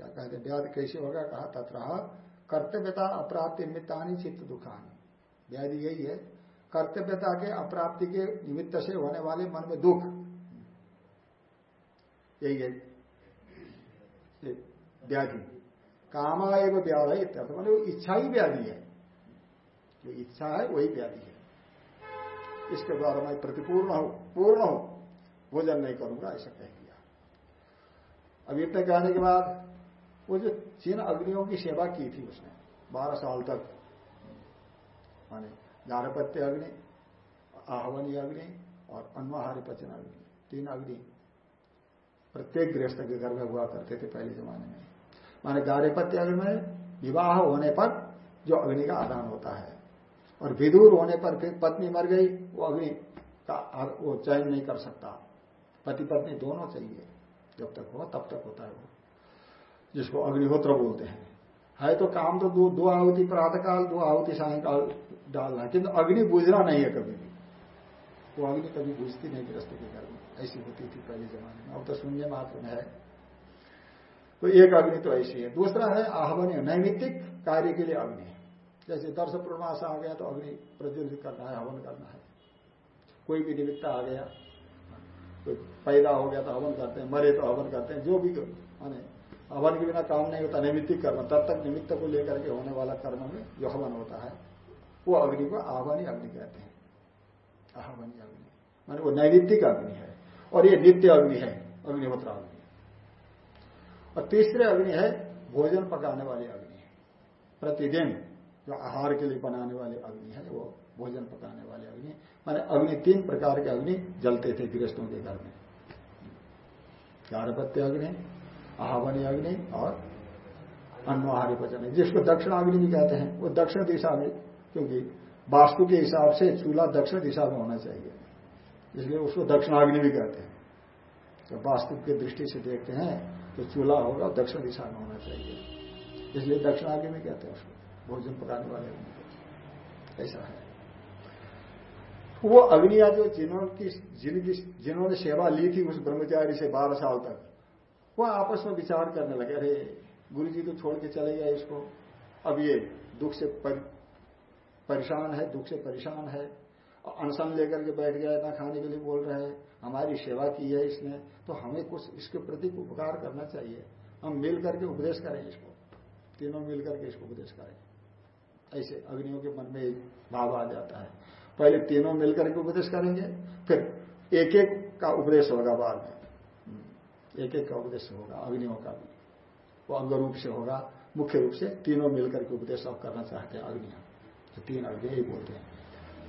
क्या कहते व्याध कैसे होगा? कहा तथा कर्तव्यता अप्राप्ति निमित्तानी चित्त दुखानी। व्याधि यही है, कर्तव्यता के अप्राप्ति के निमित्त से होने वाले मन में दुख। यही है। व्याधि। कामा एवं व्याध है इत्यर्थ मैंने इच्छा ही व्याधि है। जो इच्छा है, वही व्याधि है। इसके द्वारा मैं प्रतिपूर्ण हूँ, पूर्ण हूँ। भोजन नहीं करूँगा, ऐसा कह दिया। अभी इतने कहने के बाद वो जो जिन अग्नियों की सेवा की थी उसने, बारह साल तक। माने गारपत्य अग्नि आहवनी अग्नि और अन्वाहारी पचन अग्नि, तीन अग्नि। प्रत्येक गृहस्थ के घर में हुआ करते थे पहले जमाने में। माने गारेपत्य अग्नि में विवाह होने पर जो अग्नि का आदान होता है और विदूर होने पर फिर पत्नी मर गई, वो अग्नि का वो चयन नहीं कर सकता। पति पत्नी दोनों चाहिए, जब तक हो तब तक होता है वो। जिसको अग्निहोत्र बोलते हैं। है तो काम तो दो दो आहुति प्रातःकाल, दो आहुति सायकाल डालना। किंतु अग्नि बुझना नहीं है कभी भी। वो अग्नि कभी बुझती नहीं ग्रस्त के घर में। ऐसी होती थी पहले जमाने में। अब तो शून्य मात्र में है। तो एक अग्नि तो ऐसी है। दूसरा है आहवन नैमित्तिक कार्य के लिए अग्नि। जैसे दर्श पूर्णमास आ गया तो अग्नि प्रज्वलित करना है, हवन करना है। कोई भी निमित्त आ गया, कोई पैदा हो गया तो हवन करते हैं, मरे तो हवन करते हैं, जो भी माने हवन के बिना काम नहीं होता नैमित्तिक कर्म, तब तक निमित्त को लेकर के होने वाला कर्म में जो हवन होता है। वो अग्नि को आह्वानी अग्नि कहते हैं। आह्वानी अग्नि। माने वो नैमित्तिक अग्नि है, और ये नित्य अग्नि है, अग्निहोत्र अग्नि। और तीसरे अग्नि है, भोजन पकाने वाली अग्नि प्रतिदिन जो आहार के लिए बनाने वाले अग्नि है, वो भोजन पकाने वाले अग्नि माने अग्नि, तीन प्रकार के अग्नि जलते थे गृहस्थों के घर में। गारपत्य अग्नि आहावनी अग्नि और अन्वाहारी पचन जिसको दक्षिण अग्नि भी कहते हैं, वो दक्षिण दिशा में, क्योंकि वास्तु के हिसाब से चूल्हा दक्षिण दिशा में होना चाहिए। इसलिए उसको दक्षिणाग्नि भी कहते हैं। जब वास्तु की दृष्टि से देखते हैं तो चूल्हा होगा, दक्षिण दिशा में होना चाहिए। इसलिए दक्षिणाग्नि भी कहते हैं उसको। भोजन पकाने वाले ऐसा है। वो अग्निया जो जिन्होंने जिन्होंने सेवा ली थी उस ब्रह्मचारी से बारह साल तक वो आपस में विचार करने लगे अरे गुरु जी तो छोड़ के चले गए इसको। अब ये दुख से पर, परेशान है दुख से परेशान है। अनशन लेकर के बैठ गया ना खाने के लिए बोल रहे हैं हमारी सेवा की है इसने तो हमें कुछ इसके प्रति उपकार करना चाहिए। हम मिल करके उपदेश करें इसको। तीनों मिल करके इसको उपदेश करें। ऐसे अग्नियों के मन में एक भाव आ जाता है। पहले तीनों मिलकर के उपदेश करेंगे फिर एक एक का उपदेश होगा बाद में। एक एक का उपदेश होगा, अग्नियों का भी। वो अंग रूप से होगा, मुख्य रूप से तीनों मिलकर के उपदेश आप करना चाहते हैं अग्नियाँ तो तीन अग्नि यही बोलते हैं।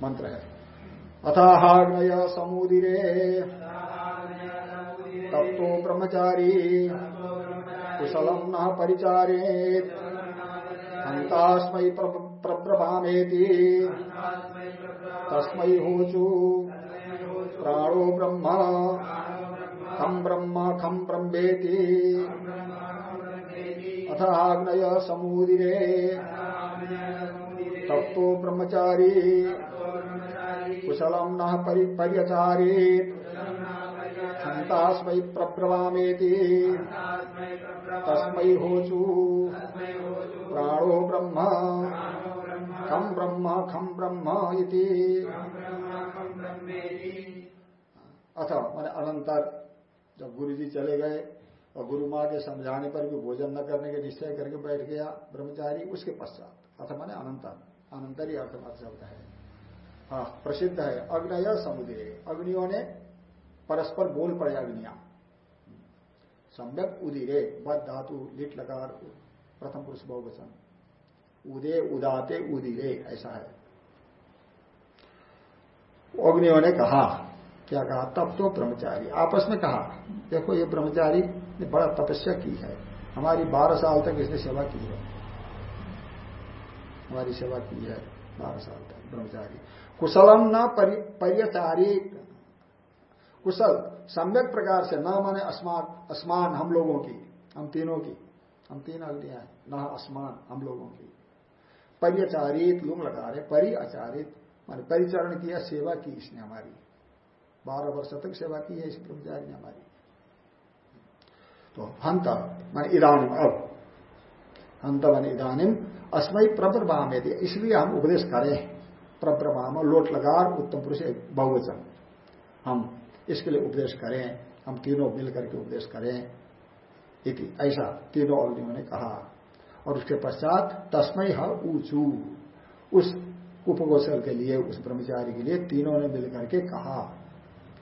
मंत्र है। अथाग्नय समुदिरे। तप्तो ब्रह्मचारी। कुशलम न परिचारे। हंतास्मै प्रब्रभामेति। तस्मै होचु। प्राणो ब्रह्म। खम ब्रह्म खम ब्रह्मेति। अथ आग्नय समुदिरे तप्तो ब्रह्मचारी। कुशलम न पर्यचारेत हंतास्मै प्रब्रवामेति। तस्मै होचु। प्राणो ब्रह्म। खम ब्रह्म खम ब्रह्म अथ, मैंने अनंतर जब गुरु जी चले गए और गुरु माँ के समझाने पर भी भोजन न करने के निश्चय करके बैठ गया ब्रह्मचारी, उसके पश्चात। अथ माने अनंतर अनंतर अर्थमत शब्द है। हाँ प्रसिद्ध है। अग्नय समुद्र अग्नियों ने परस्पर बोल पड़े अग्निया। सम्यक उदिरे। बद धातु, लिट लकार, प्रथम पुरुष बहुवचन। उदे, उदाते, उदिरे। ऐसा है। अग्नियों ने कहा क्या कहा? तब तो ब्रह्मचारी। आपस में कहा, देखो, ये ब्रह्मचारी ने बड़ा तपस्या की है। हमारी बारह साल तक इसने सेवा की है। हमारी सेवा की है बारह साल तक, ब्रह्मचारी। कुशलम न परिचारी कुशल, सम्यक प्रकार से, न माने असमान हम लोगों की, हम तीनों की। हम तीन अग्निया है, न असमान हम लोगों की। परिचारित लुंग लगा रहे परि आचारित माने परिचरण किया, सेवा की इसने हमारी। बारह वर्ष तक सेवा की है इस ब्रह्मचारी ने हमारी। तो हंत, मान इधानिम अब। हंत मान इधानिम अस्मय प्रब्रभाम यदि इसलिए हम उपदेश करें। प्रब्रभाम लोट लगार उत्तम पुरुष बहुवचन। हम इसके लिए उपदेश करें। हम तीनों मिलकर के उपदेश करें। इति। ऐसा तीनों अग्नियों ने कहा। और उसके पश्चात तस्मय है ऊंचू। उस उपगोचल के लिए, उस ब्रह्मचारी के लिए तीनों ने मिलकर के कहा।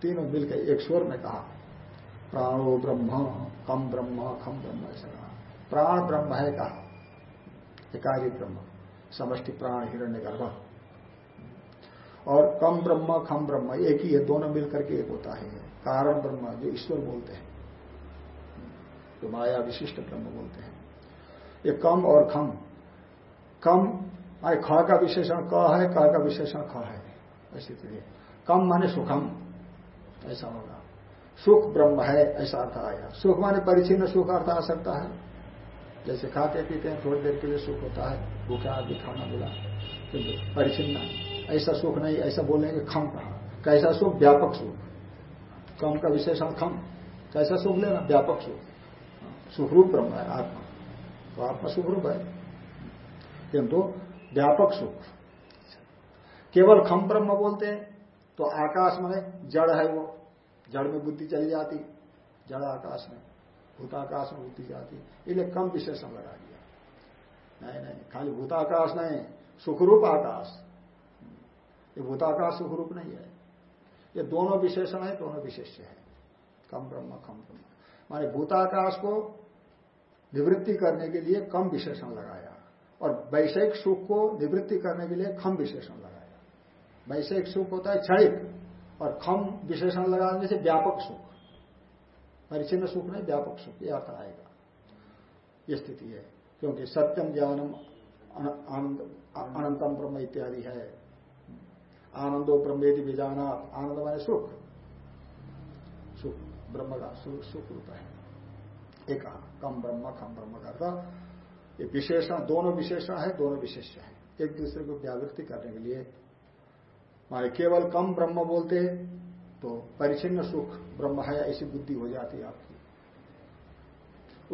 तीनों मिलकर एक स्वर में कहा, प्राणो ब्रह्म, कम ब्रह्म, खम ब्रह्म, ऐसा कहा। प्राण ब्रह्म है कहा एकारी ब्रह्म, समष्टि प्राण, हिरण्य गर्भ। और कम ब्रह्म, खम ब्रह्म, एक ही है, दोनों मिलकर के एक होता है। कारण ब्रह्म, जो ईश्वर बोलते हैं, जो माया विशिष्ट ब्रह्म बोलते हैं। ये कम और खम। कम माने ख का विशेषण, क है, क का विशेषण, ख है। ऐसी कम माने सुखम। ऐसा होगा। सुख ब्रह्म है, ऐसा अर्थ आया। सुख माने परिचिन्न सुख अर्थ आ सकता है। जैसे खाते पीते हैं, थोड़ी देर के लिए सुख होता है। भूखा आदि खाना मिला किंतु परिचिन्न ऐसा सुख नहीं, ऐसा बोलेंगे खम कहा। कैसा सुख? व्यापक सुख। कम का विशेषण खम। कैसा सुख लेना? व्यापक सुख। सुखरूप ब्रह्म है, आत्मा। तो आत्मा सुखरूप है। किंतु व्यापक सुख। केवल खम ब्रह्म बोलते हैं तो आकाश में जड़ है वो। जड़ में बुद्धि चली जाती, जड़ आकाश में, भूताकाश में बुद्धि जाती। इसलिए कम विशेषण लगा दिया। नहीं नहीं, खाली भूताकाश नहीं, सुखरूप आकाश। ये भूताकाश सुखरूप नहीं है। ये दोनों विशेषण है, दोनों विशेष्य है। कम ब्रह्म कम ब्रह्म। माने भूताकाश को निवृत्ति करने के लिए कम विशेषण लगाया और वैषयिक सुख को निवृत्ति करने के लिए कम विशेषण लगाया। वैषयिक सुख होता है, क्षणिक, और खम विशेषण लगाने से व्यापक सुख। परिचिन्न सुख नहीं, व्यापक सुख, ये अर्थ आएगा। ये स्थिति है, क्योंकि सत्यम ज्ञानम अनंतम ब्रह्म इत्यादि है। आनंदो ब्रह्मेदि विजाना आनंद माने सुख। सुख, ब्रह्म का सुख सुख रूप है। एक कम ब्रह्म, खम ब्रह्म का ये विशेषण, दोनों विशेषण है, दोनों विशेष है। एक दूसरे को व्यावृत्ति करने के लिए माने केवल कम ब्रह्म बोलते हैं तो परिचिन्न सुख ब्रह्म है, ऐसी बुद्धि हो जाती है आपकी।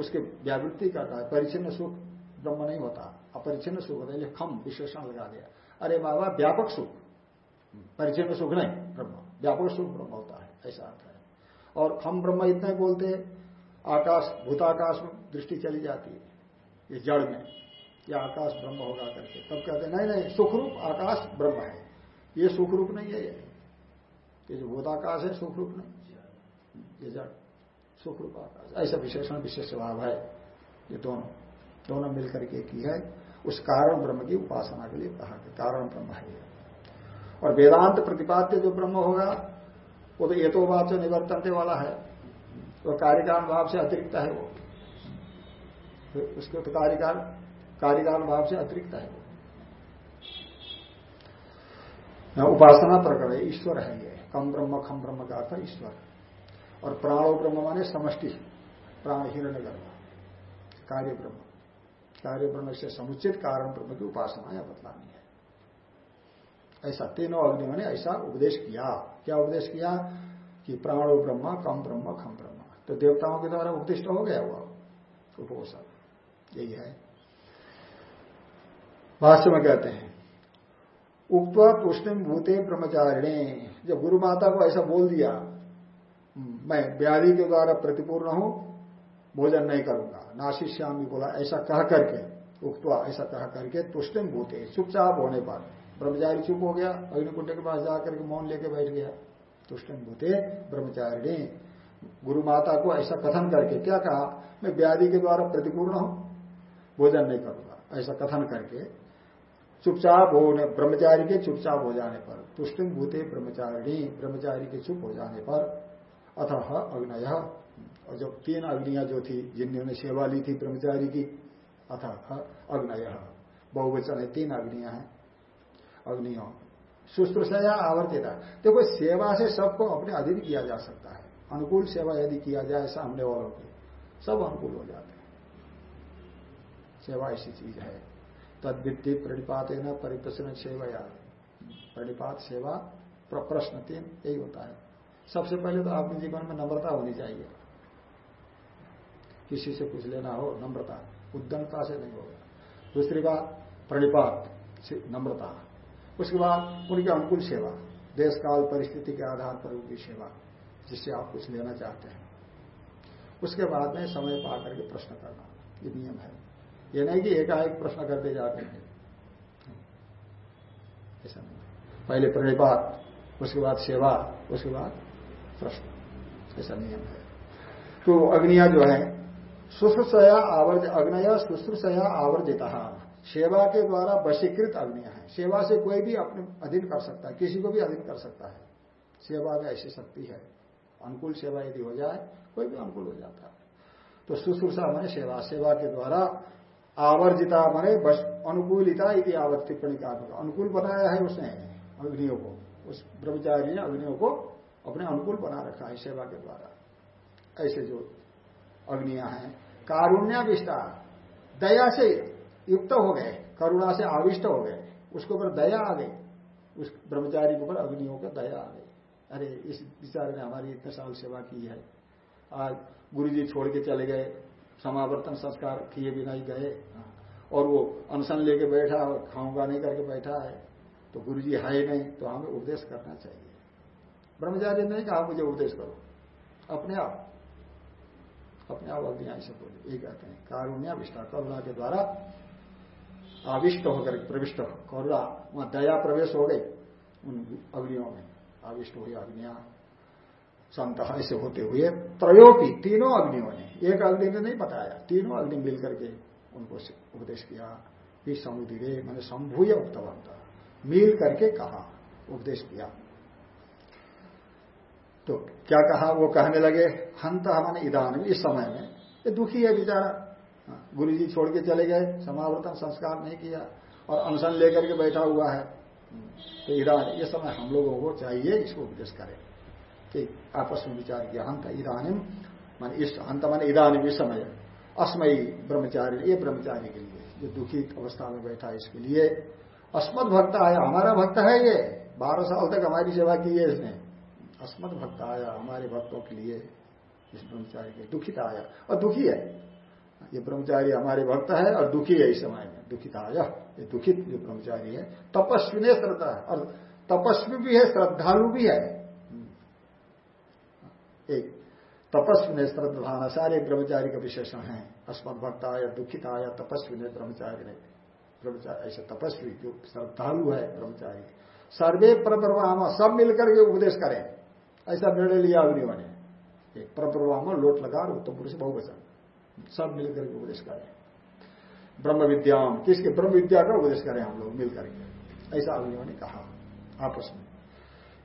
उसके व्यावृत्ति करता है परिचिन्न सुख ब्रह्म नहीं होता, अपरिचिन्न सुख होता है खम विशेषण लगा दिया। अरे बाबा व्यापक सुख। परिचिन्न सुख नहीं, ब्रह्म, व्यापक सुख ब्रह्म होता है, ऐसा अर्थ है। और खम ब्रह्म इतना बोलते आकाश, भूताकाश में दृष्टि चली जाती है, ये जड़ में यह आकाश ब्रह्म होगा करके। तब कहते नहीं नहीं, सुखरूप आकाश ब्रह्म है। ये सुख रूप नहीं है ये। जो भूताकाश है सुख रूप नहीं। ये जड़ सुख रूप आकाश, ऐसा विशेषण, विशेष भाव है। ये दोनों दोनों मिलकर के की है। उस कारण ब्रह्म की उपासना के लिए कहा कि कारण ब्रह्म है और वेदांत प्रतिपाद्य जो ब्रह्म होगा, वो तो ये तो बात जो निवर्तनते वाला है। तो कार्यकाल भाव से अतिरिक्त है वो। तो उसके तो कार्यकाल कार्यकाल भाव से अतिरिक्त है वो। उपासना प्रकट है ईश्वर है ये। कम ब्रह्म, खम ब्रह्म का अर्थ ईश्वर। और प्राणो ब्रह्म माने समष्टि। प्राण हिरण्य गर्भ। कार्य ब्रह्म। कार्य ब्रह्म से समुचित कारण ब्रह्म की उपासना या बतलानी है। ऐसा तीनों अग्नि ने ऐसा उपदेश किया। क्या उपदेश किया? कि प्राणो ब्रह्म, कम ब्रह्म, खम ब्रह्म। तो देवताओं के द्वारा उपदिष्ट हो गया हुआ। उपोषण यही है। भाष्य में कहते हैं उक्त तुष्णिम भूते ब्रह्मचारिणी। जब गुरु माता को ऐसा बोल दिया मैं व्याधि के द्वारा प्रतिपूर्ण हूँ, भोजन नहीं करूँगा। नाशिश्याम भी बोला, ऐसा कह करके, उक्तवा ऐसा कह करके तुष्टिम भूते, चुपचाप होने पर ब्रह्मचारी चुप हो गया, अग्निकुंड के पास जाकर के मौन लेके बैठ गया। तुष्टिम भूते ब्रह्मचारिणी। गुरु माता को ऐसा कथन करके क्या कहा, मैं व्याधि के द्वारा प्रतिपूर्ण हूँ, भोजन नहीं करूँगा। ऐसा कथन करके चुपचाप होने ब्रह्मचारी के चुपचाप हो जाने पर तुष्टिम भूते ब्रह्मचारिणी, ब्रह्मचारी के चुप हो जाने पर, अतः अग्नय। और जब तीन अग्नियाँ जो थी जिन्होंने सेवा ली थी ब्रह्मचारी की, अतः अग्नय। बहुवचन है, तीन अग्नियाँ हैं। अग्नियों। शुश्रूषया आवर्तिता। देखो, सेवा से सबको अपने अधीन किया जा सकता है। अनुकूल सेवा यदि किया जाए सामने वालों की, सब अनुकूल हो जाते हैं। सेवा ऐसी चीज़ है। तद्विद्धि प्रणिपात है न परिप्रश्न सेवा या प्रणिपात सेवा प्रश्न तीन, यही होता है। सबसे पहले तो आपके जीवन में नम्रता होनी चाहिए। किसी से कुछ लेना हो, नम्रता। उद्दमता से नहीं होगा। दूसरी बात प्रणिपात नम्रता। उसके बाद उनकी अनुकूल सेवा। देश काल परिस्थिति के आधार पर उनकी सेवा, जिससे आप कुछ लेना चाहते हैं। उसके बाद में समय पा करके प्रश्न करना। ये नियम है। ये नहीं कि एकाएक प्रश्न करते जाते हैं। ऐसा नहीं। पहले प्रणिपात, उसके बाद सेवा, उसके बाद प्रश्न। ऐसा नियम है। तो अग्निया जो है, शुश्रूषया आवर्ज, अग्नया शुश्रूषया आवर्जिता। सेवा के द्वारा वशीकृत अग्निया है। सेवा से कोई भी अपने अधीन कर सकता है, किसी को भी अधीन कर सकता है। सेवा में ऐसी शक्ति है। अनुकूल सेवा यदि हो जाए, कोई भी अनुकूल हो जाता है। तो शुश्रूषा मैंने सेवा। सेवा के द्वारा आवर्जिता माने अनुकूलिता यदि आवर्त टिप्पणी का अनुकूल बनाया है उसने अग्नियों को। उस ब्रह्मचारी ने अग्नियों को अपने अनुकूल बना रखा है सेवा के द्वारा। ऐसे जो अग्निया हैं। कारुण्या विस्तार दया से युक्त हो गए। करुणा से आविष्ट हो गए। उसके ऊपर दया आ गई। उस ब्रह्मचारी के ऊपर अग्नियों का दया आ गई। अरे, इस विचार ने हमारी इतने साल सेवा की है। आज गुरु जी छोड़ के चले गए। समावर्तन संस्कार किए बिना ही गए। और वो अनशन लेके बैठा और खाऊँगा नहीं करके बैठा है तो गुरु जी है नहीं तो हमें उपदेश करना चाहिए। ब्रह्मचारी नहीं कहा मुझे उपदेश करो। अपने आप अपने आप अग्नि ऐसे बोले ये कहते हैं। कारुण्या विष्ठा करुणा के द्वारा आविष्ट होकर प्रविष्ट हो। करुणा, वहाँ दया प्रवेश हो गई, उन अग्नियों में आविष्ट हुई अग्निया। संत ऐसे होते हुए त्रयोपी तीनों अग्नियों ने एक अग्नि ने नहीं बताया तीनों अग्नि मिलकर के उनको उपदेश किया इस समुद्रे मैंने संभूय उक्तवंत। मिल करके कहा उपदेश किया। तो क्या कहा वो कहने लगे हंत हमने ईदान इस समय में ये दुखी है बेचारा। हाँ, गुरु जी छोड़ के चले गए समावर्तन संस्कार नहीं किया और अनशन लेकर के बैठा हुआ है। तो ईरान ये समय हम लोगों को चाहिए इसको उपदेश करें। कि आपस में विचार किया हंत ईरानिम मान इस अंत मान ईरानिम इस समय अस्मयी ब्रह्मचारी, ये ब्रह्मचारी के लिए, जो दुखी अवस्था में बैठा है इसके लिए। अस्मद भक्त आया, हमारा भक्त है ये, बारह साल तक हमारी सेवा की है इसने। अस्मद भक्त आया, हमारे भक्तों के लिए इस ब्रह्मचारी के दुखित आया, और दुखी है। ये ब्रह्मचारी हमारे भक्त है और दुखी है इस समय में। दुखित आया, ये दुखित जो ब्रह्मचारी है। तपस्वी ने श्रद्धा और तपस्वी भी है, श्रद्धालु भी है एक तपस्वी ने श्रद्धाना सारे ब्रह्मचारी का विशेषण है। अस्मद भक्त आया दुखित आया तपस्वी ने ब्रह्मचारी ने ब्रह्मचारी, ऐसे तपस्वी जो श्रद्धालु है ब्रह्मचारी सर्वे प्रप्रवाह सब मिलकर के उपदेश करें। ऐसा निर्णय लिया अग्नियों ने एक प्रप्रवाह लोट लगा उत्तम पुरुष बहुवचन सब मिलकर के उपदेश करें। ब्रह्म विद्याम, किसके? ब्रह्म विद्या का उपदेश करें हम लोग, मिलकर के। ऐसा अग्नियों ने कहा, आपस में।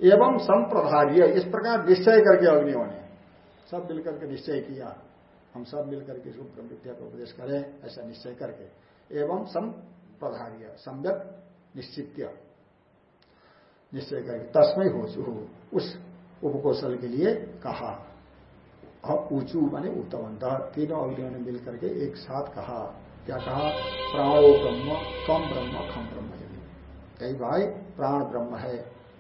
एवं संप्रधार्य, इस प्रकार निश्चय करके अग्नियों ने सब मिलकर के निश्चय किया। हम सब मिलकर के इसको ब्रह्म विद्या का उपदेश करें, ऐसा निश्चय करके। एवं सम संप्रधार्य सम्यक निश्चित निश्चय करके तस्मय हो चु उस उपकौशल के लिए कहा। ऊंचू माने उत्तवंत तीनों अग्नियों ने मिलकर के एक साथ कहा। क्या कहा? प्राणो ब्रह्म, कम ब्रह्म, खम ब्रह्म। कई भाई, प्राण ब्रह्म है,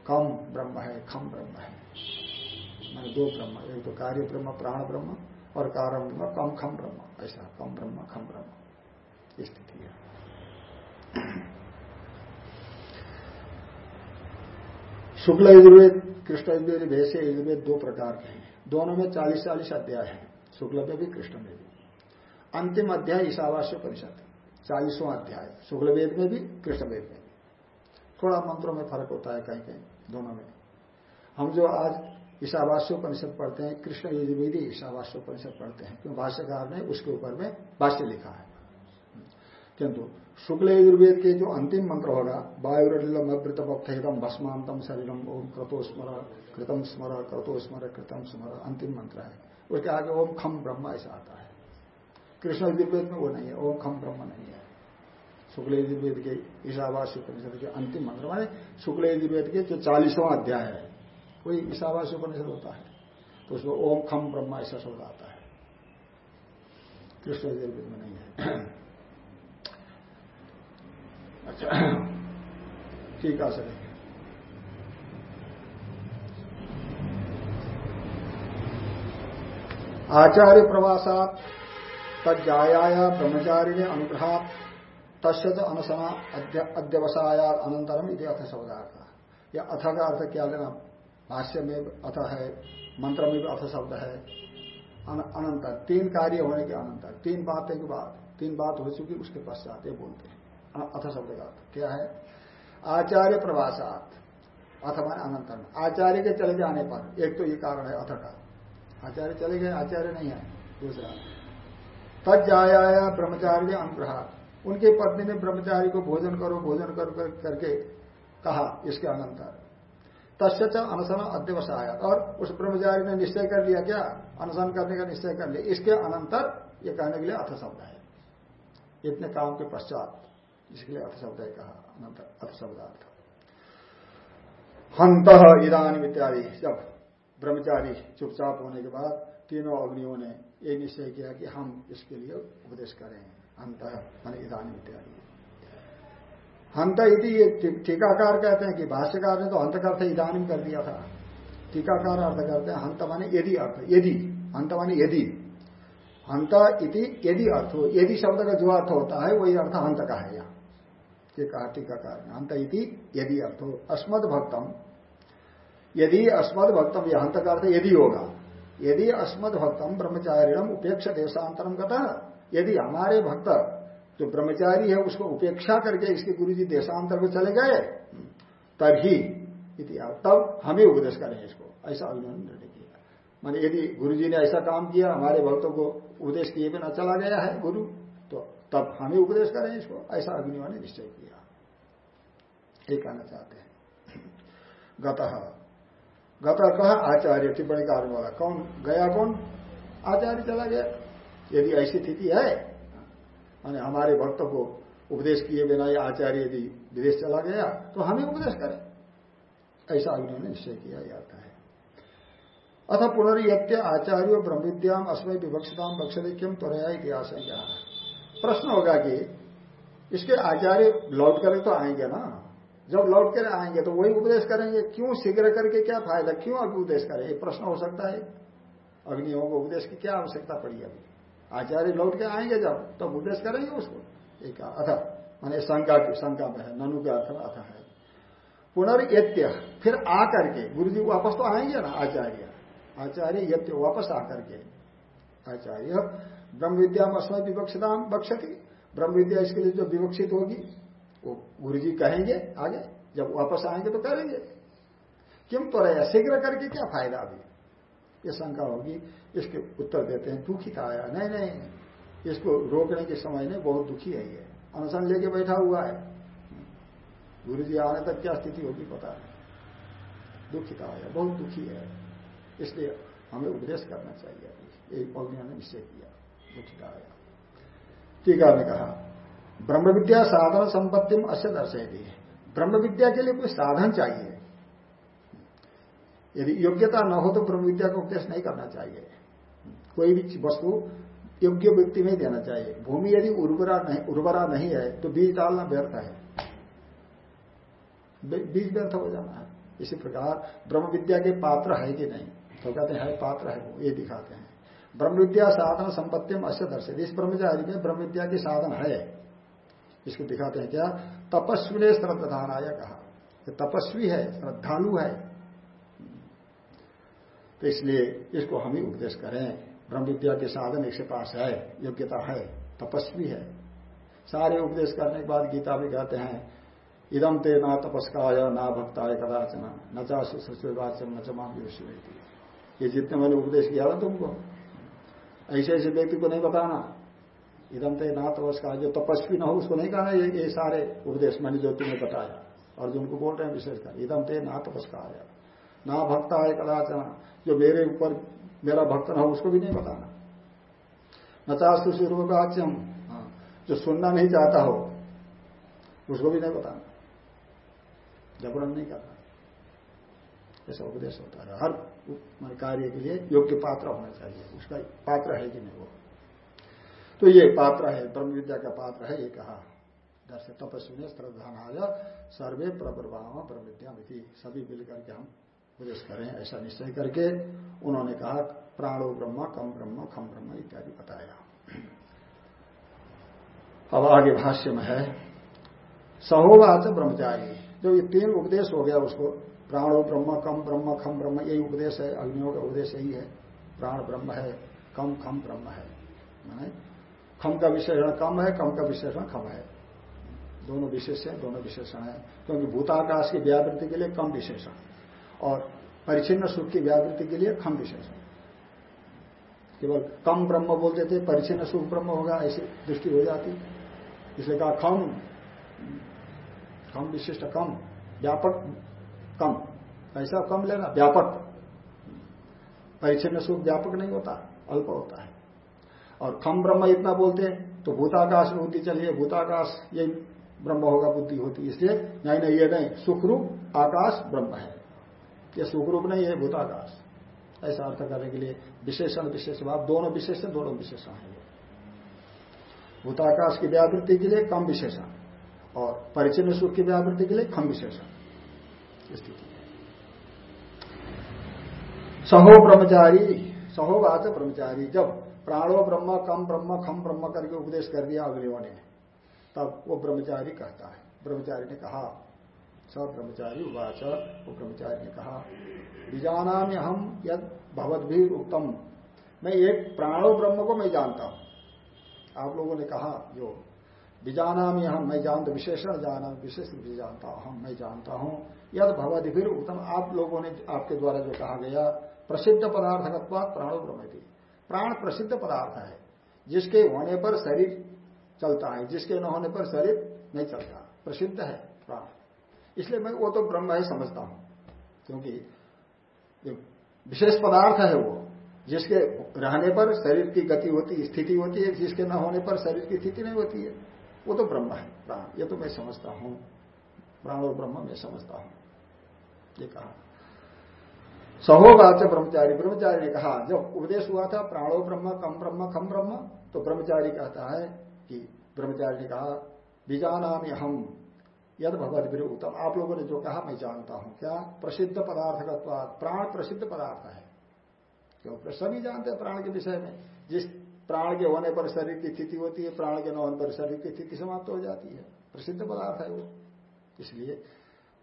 कम ब्रह्म है, खम ब्रह्म है। मैंने दो ब्रह्म, एक तो कार्य ब्रह्म, प्राण ब्रह्म और कारण ब्रह्म, कम खम ब्रह्म, ऐसा, कम ब्रह्म, खम ब्रह्म स्थिति है। शुक्ल यजुर्वेद, कृष्ण यजुर्वेद भैसे यजुर्वेद दो प्रकार के हैं। दोनों में चालीस चालीस अध्याय है। शुक्ल में भी, कृष्ण में भी। अंतिम अध्याय, ईशावास्य परिषद चालीसवां अध्याय। शुक्ल वेद में भी, कृष्ण वेद में भी। थोड़ा मंत्रों में फ़र्क होता है कहीं कहीं दोनों में। हम जो आज ईशावास्योपनिषद पढ़ते हैं, कृष्ण यजुर्वेदी ईशावास्योपनिषद पढ़ते हैं, क्यों भाष्यकार ने उसके ऊपर में भाष्य लिखा है। किंतु शुक्ल यजुर्वेद के जो अंतिम मंत्र होगा, वायुरलिलम अवृतम भस्मांतम शरीरम ओम क्रतो स्मर कृतम स्मर क्रतो स्मर कृतम स्मर, अंतिम मंत्र है। उसके आगे ओम खम ब्रह्म ऐसा आता है। कृष्ण यजुर्वेद में वो नहीं है, ओम खम ब्रह्म नहीं है। शुक्ल यजुर्वेद के ईशावास उपनिषद के अंतिम मंत्र माने शुक्ल यजुर्वेद के जो चालीसवां अध्याय है वही ईशावास उपनिषद होता है तो उसमें ओम खम ब्रह्मा ऐसा शब्द आता है। कृष्ण यजुर्वेद में नहीं है। अच्छा ठीक है सर आचार्य प्रवासात तजाया ब्रह्मचारी ने अनुग्रहात तस्य अनसना अध्यवसाया अनंतरम इति अथ शब्दार्थ। या अथ का अर्थ क्या लेना? भाष्य में अथ है मंत्र में भी अथ शब्द है। अनंत, तीन कार्य होने के अनंतर तीन बातें के बाद, तीन बात हो चुकी, उसके पश्चात ये बोलते हैं। अथ शब्द का क्या है? आचार्य प्रवासात अथवा अनंतर आचार्य के चले जाने पर, एक तो ये कारण है अथ का। आचार्य चले गए, आचार्य नहीं है, दूसरा। तज जाया ब्रह्मचार्य अनुग्रह उनकी पत्नी ने ब्रह्मचारी को भोजन करो, भोजन कर करके कहा, इसके अनंतर। तस्य अनशन अध्यवसाया और उस ब्रह्मचारी ने निश्चय कर लिया क्या? अनशन करने का निश्चय कर लिया। इसके अनंतर ये कहने के लिए अर्थ शब्द है। इतने काम के पश्चात इसके लिए अर्थ शब्द है कहा। अनंतर अर्थ शब्दार्थ। हंत इधानी इत्यादि। जब ब्रह्मचारी चुपचाप होने के बाद तीनों अग्नियों ने ये निश्चय किया कि हम इसके लिए उपदेश करें। हंत मान इधानी इत्यादि। हंत यदि ये टीकाकार कहते हैं कि भाष्यकार ने तो हंत अर्थ इधानी कर दिया था। टीकाकार अर्थ करते हैं, हंत माने यदि अर्थ, यदि, हंत माने यदि। हंत इति यदि अर्थ हो यदि शब्द का जो अर्थ होता है, वही अर्थ हंत का है यहाँ। ये टीकाकार हंत इति यदि अर्थ हो अस्मद भक्तम। यदि अस्मद भक्तम यह हंत का अर्थ यदि होगा। यदि अस्मद भक्तम ब्रह्मचारिणम उपेक्ष देशांतरम कथा यदि हमारे भक्त जो ब्रह्मचारी है, उसको उपेक्षा करके इसके गुरु जी देशांतर को चले गए, तभी तब हम ही उपदेश करें इसको। ऐसा अभिनंदन निर्णय किया मान यदि गुरु जी ने ऐसा काम किया, हमारे भक्तों को उपदेश किए बिना चला गया है गुरु तो तब हम ही उपदेश करें इसको। ऐसा अग्निवा ने निश्चय किया। ये कहना चाहते हैं। गत गत कहा, आचार्य टिप्पणी कारण वाला कौन? गया कौन? आचार्य चला गया। यदि ऐसी स्थिति है माने हमारे भक्तों को उपदेश किए बिना ये आचार्य यदि विदेश चला गया तो हमें उपदेश करें। ऐसा उन्होंने निश्चय किया जाता है। अथ पुनर्यत्य आचार्य ब्रह्म विद्याम अस्मय विवक्षताम बक्षते क्यों त्वरया इतिहास प्रश्न होगा कि इसके आचार्य लौट कर तो आएँगे ना? जब लौट कर आएँगे तो वही उपदेश करेंगे? क्यों शीघ्र करके क्या फ़ायदा? क्यों अभी उपदेश करें? ये प्रश्न हो सकता है। अग्नियों को उपदेश की क्या आवश्यकता पड़ी अभी? आचार्य लौट के आएँगे जब तो उपदेश करेंगे उसको। एक अथ, माने शंका की शंका में है, ननु के अर्थ अथ है। पुनर्यत्य, फिर आ करके गुरु जी वापस तो आएँगे ना, आचार्य। आचार्य यत्य वापस आकर के। आचार्य, ब्रह्म विद्या में अस्मय विवक्षता बक्षती ब्रह्म विद्या इसके लिए जो विवक्षित होगी, वो गुरु जी कहेंगे आगे, जब वापस आएँगे तो करेंगे। किम तो शीघ्र करके क्या फ़ायदा अभी? ये शंका होगी, इसके उत्तर देते हैं, दुखी का आया? नहीं नहीं, इसको रोकने के समय ने बहुत दुखी है ये, अनशन लेके बैठा हुआ है। गुरु जी आने तक क्या स्थिति होगी पता नहीं दुखिता आया, बहुत दुखी है। इसलिए हमें उपदेश करना चाहिए। एक पौनिया ने निश्चय किया दुखिता आया। टीका ने कहा ब्रह्म विद्या साधन संपत्ति में अश्य दर्शेगी ब्रह्म विद्या के लिए कोई साधन चाहिए यदि योग्यता न हो तो ब्रह्म विद्या का उपदेश नहीं करना चाहिए। कोई भी वस्तु योग्य व्यक्ति में देना चाहिए। भूमि यदि उर्वरा नहीं उर्वरा नहीं है तो बीज डालना व्यर्थ है। बीज व्यर्थ हो जाना है। इसी प्रकार ब्रह्म विद्या के पात्र है कि नहीं? तो कहते हैं पात्र है वो, ये दिखाते हैं। ब्रह्म विद्या साधन संपत्ति में अश्य दर्शित इस ब्रह्मचारी में ब्रह्म विद्या के साधन है। इसको दिखाते हैं क्या? तपस्वी ने श्रद्धान आया कहा तपस्वी है, श्रद्धालु है। तो इसलिए इसको हम ही उपदेश करें। ब्रह्म विद्या के साधन इसके पास है योग्यता है तपस्वी है। सारे उपदेश करने के बाद गीता भी कहते हैं इदम ते ना तपस्काय ना भक्ताय कदाचना न चाशु सचुवाचन न चमा ये जितने मैंने उपदेश किया था तुमको। ऐसे ऐसे व्यक्ति को नहीं बताना। इदम ते ना तपस्कार जो तपस्वी न हो उसको नहीं कहना ये, ये सारे उपदेश मैंने जो तुम्हें बताया। अर्जुन को बोल रहे हैं विशेषकर इदम ते ना तपस्कार ना भक्त है कदाचना जो मेरे ऊपर मेरा भक्त न हो उसको भी नहीं बताना। नचास्तु सूर्यवाच्यम हाँ, जो सुनना नहीं चाहता हो उसको भी नहीं बताना। जबरन नहीं करना। ऐसा उपदेश होता है। हर कार्य के लिए योग्य पात्र होना चाहिए। उसका पात्र है कि नहीं वो? तो ये पात्र है ब्रह्म विद्या का पात्र है ये कहा। दर्श तपस्वी ने श्रद्धा सर्वे प्रभाव ब्रह्म विद्या सभी मिलकर के हम उपदेश करें, ऐसा निश्चय करके उन्होंने कहा, प्राणो ब्रह्म, कम ब्रह्म, खम ब्रह्म इत्यादि बताया। अब आगे भाष्य में है, सहोवाच ब्रह्मचारी। जो ये तीन उपदेश हो गया उसको, प्राणो ब्रह्म, कम ब्रह्म, खम ब्रह्म, यही उपदेश है अग्नियों का उपदेश यही है। प्राण ब्रह्म है, कम खम ब्रह्म है। खम का विशेषण कम है, कम का विशेषण खम है। दोनों विशेषण दोनों विशेषण है, क्योंकि भूताकाश की व्यावृत्ति के लिए कम विशेषण। और परिचिन्न सुख की व्यावृत्ति के लिए खम विशेषण केवल कम ब्रह्म बोलते थे परिचिन्न सुख ब्रह्म होगा, ऐसी दृष्टि हो जाती। इसलिए कहा खम कम विशिष्ट कम, व्यापक कम। ऐसा कम लेना, व्यापक। परिचिन्न सुख व्यापक नहीं होता, अल्प होता है। और खम ब्रह्म इतना बोलते हैं तो भूताकाश में बुद्धि चलिए, भूताकाश ये ब्रह्म होगा, बुद्धि होती। इसलिए नहीं नहीं, ये नहीं, सुखरूप आकाश ब्रह्म है। ये सुखरूप नहीं है भूताकाश ऐसा अर्थ करने के लिए विशेषण, विशेष भाव, दोनों विशेषण दोनों विशेषण है। भूताकाश की व्यावृत्ति के लिए कम विशेषण और परिचन्न सुख की व्यावृत्ति के लिए खम विशेषण स्थिति सहो ब्रह्मचारी, सहो बात ब्रह्मचारी, जब प्राणो ब्रह्म, कम ब्रह्म, खम ब्रह्म करके उपदेश कर दिया अगलियों ने, तब वो ब्रह्मचारी कहता है। ब्रह्मचारी ने कहा सब ब्रह्मचारी उवाच। वो ब्रह्मचारी ने कहा बीजाना में हम यद भगवत भी उत्तम मैं एक प्राणो ब्रह्म को मैं जानता हूँ। आप लोगों ने कहा जो बीजाना में हम मैं जानता विशेषण जाना, विशेष रूप से जानता हूँ, मैं जानता हूँ, यद भगवत भी उत्तम आप लोगों ने आपके द्वारा जो कहा गया, प्रसिद्ध पदार्थकत्वा प्राणो ब्रह्म प्राण प्रसिद्ध पदार्थ है, जिसके होने पर शरीर चलता है, जिसके न होने पर शरीर नहीं चलता। प्रसिद्ध है प्राण। इसलिए मैं वो तो ब्रह्म ही समझता हूँ, क्योंकि विशेष पदार्थ है वो, जिसके रहने पर शरीर की गति होती, स्थिति होती है, जिसके न होने पर शरीर की स्थिति नहीं होती है, वो तो ब्रह्म है, प्राण, ये तो मैं समझता हूँ, प्राण और ब्रह्म मैं समझता हूँ, ये कहा। सहोवाच ब्रह्मचारी ब्रह्मचारी ने कहा, जब उपदेश हुआ था, प्राणो ब्रह्म, कम ब्रह्म, खम ब्रह्म तो ब्रह्मचारी कहता है कि ब्रह्मचारी ने कहा, बीजानामी हम यद भगवत विरु उत्तम। आप लोगों ने जो कहा, मैं जानता हूँ। क्या? प्रसिद्ध पदार्थ का प्राण प्रसिद्ध पदार्थ है। क्यों? सभी जानते हैं प्राण के विषय में। जिस प्राण के होने पर शरीर की स्थिति होती है, प्राण के न होने पर शरीर की स्थिति समाप्त हो जाती है। प्रसिद्ध पदार्थ है वो। इसलिए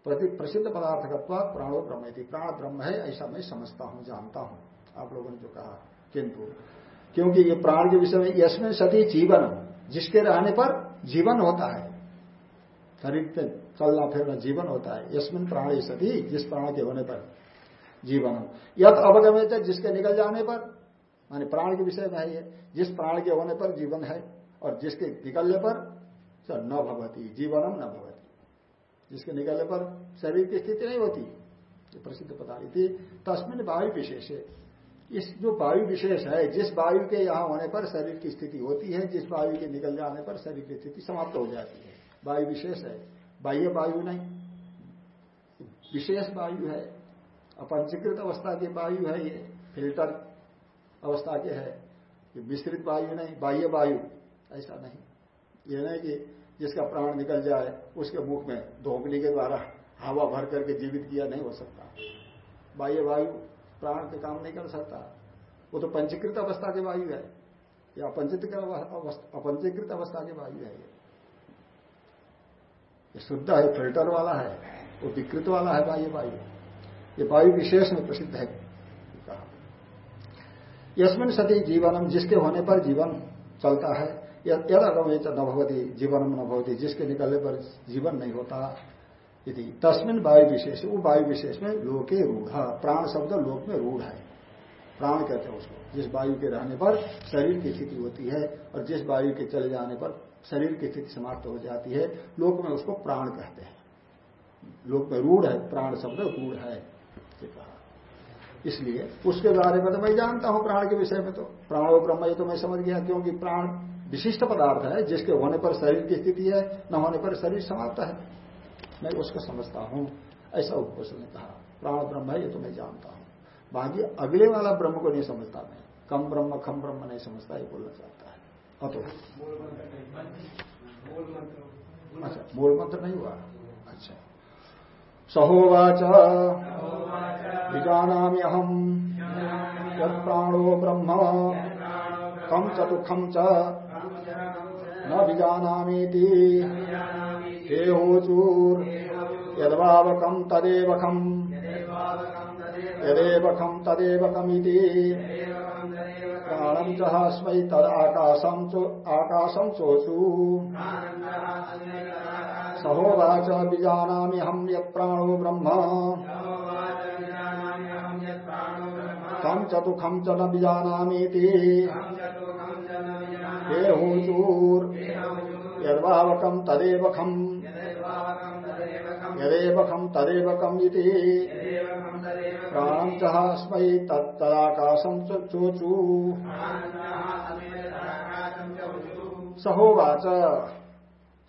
प्रति प्रसिद्ध पदार्थ का प्राणो ब्रह्म थी प्राण ब्रह्म है, ऐसा मैं समझता हूँ, जानता हूँ। आप लोगों ने जो कहा, किंतु क्योंकि ये प्राण के विषय में यशमें सती जीवन जिसके रहने पर जीवन होता है शरीर पे चलना फिरना जीवन होता है। यशमिन प्राण सती, जिस प्राण के होने पर जीवन यद अवगमित जिसके निकल जाने पर, माने प्राण के विषय में है ये, जिस प्राण के होने पर जीवन है और जिसके निकलने पर न भगवती जीवनम न भगवती जिसके निकलने पर शरीर की स्थिति नहीं होती, ये प्रसिद्ध रही थी। तस्मिन वायु विशेष। है इस जो वायु विशेष है, जिस वायु के यहाँ होने पर शरीर की स्थिति होती है, जिस वायु के निकल जाने पर शरीर की स्थिति समाप्त हो जाती है। वायु विशेष है। बाह्य वायु नहीं। विशेष वायु है। अपंजीकृत अवस्था की वायु है ये। फ़िल्टर अवस्था के है। ये मिश्रित वायु नहीं, बाह्य वायु। ऐसा नहीं। ये नहीं कि जिसका प्राण निकल जाए, उसके मुख में धोकनी के द्वारा हवा भर करके जीवित किया नहीं हो सकता। बाह्य वायु, प्राण के काम नहीं कर सकता। वो तो पंचीकृत अवस्था की वायु है। या अपंचीकृत अपंचीकृत अवस्था की वायु है ये। शुद्ध है फ़िल्टर वाला है, वो विकृत वाला है बाह्य वायु। ये वायु विशेष में प्रसिद्ध है यशमिन सती जीवनम, जिसके होने पर जीवन चलता है यद न भवती, जीवनम न भवती, जिसके निकलने पर जीवन नहीं होता यदि तस्मिन वायु विशेष, वो वायु विशेष में लोके रूढ़, प्राण शब्द लोक में रूढ़ है। प्राण कहते हैं उसको, जिस वायु के रहने पर शरीर की स्थिति होती है, और जिस वायु के चले जाने पर शरीर की स्थिति समाप्त हो जाती है। लोक में उसको प्राण कहते हैं। लोक में रूढ़ है, प्राण शब्द रूढ़ है इसलिए उसके बारे में तो मैं जानता हूँ प्राण के विषय में तो। प्राण ब्रह्म ये तो मैं समझ गया, क्योंकि प्राण विशिष्ट पदार्थ है, जिसके होने पर शरीर की स्थिति है, न होने पर शरीर समाप्त है। मैं उसको समझता हूँ, ऐसा उपकोष ने कहा। प्राण ब्रह्म है, ये तो मैं जानता हूँ। बाकी अगले वाला ब्रह्म को नहीं समझता मैं। कम ब्रह्म, खम ब्रह्म नहीं समझता, ये बोलना चाहता अतो अच्छा मूल मंत्र नहीं हुआ? अच्छा। सहोवाच। विजानामि अहम। प्राणो ब्रह्म। कम चतुखम च। न विजानामीति। हेहोचूर यदवावकम तदेवकम। यदेवकम तदेवकमिति। प्राणम चस्मै तद आकाशम आकाशम चोचु। सहोवाच बीजानामि हम यणो ब्रह्म। खम चतुखम च न बीजानामीति हे हूचूर यद्भावकम तदेवकम यदेवकम तदेवकम इति। प्राणम चस्मै तदाकाशम चोचू। सहोवाच।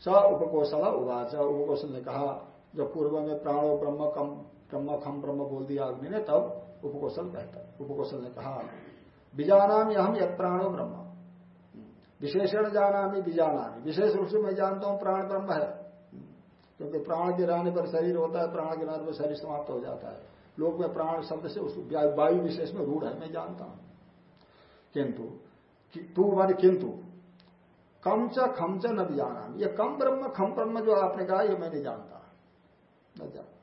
स उपकोशल उवाच। उपकोशल ने कहा जब पूर्व में प्राणो ब्रह्म कम, ब्रह्म खम, ब्रह्म बोल दिया अग्नि ने, तब उपकोशल कहता उपकोशल ने कहा, बीजानामी हम यद प्राणो ब्रह्म। विशेषण जानामी बीजानामी। विशेष रूप से मैं जानता हूँ प्राण ब्रह्म है। क्योंकि प्राण के रहने पर शरीर होता है, प्राण के रहने पर शरीर समाप्त हो जाता है। लोक में प्राण शब्द से उस वायु विशेष में रूढ़ है, मैं जानता हूँ। किंतु तू मान किंतु, कम च खम च न भी जाना ये कम ब्रह्म, खम ब्रह्म जो आपने कहा, ये मैं नहीं जानता।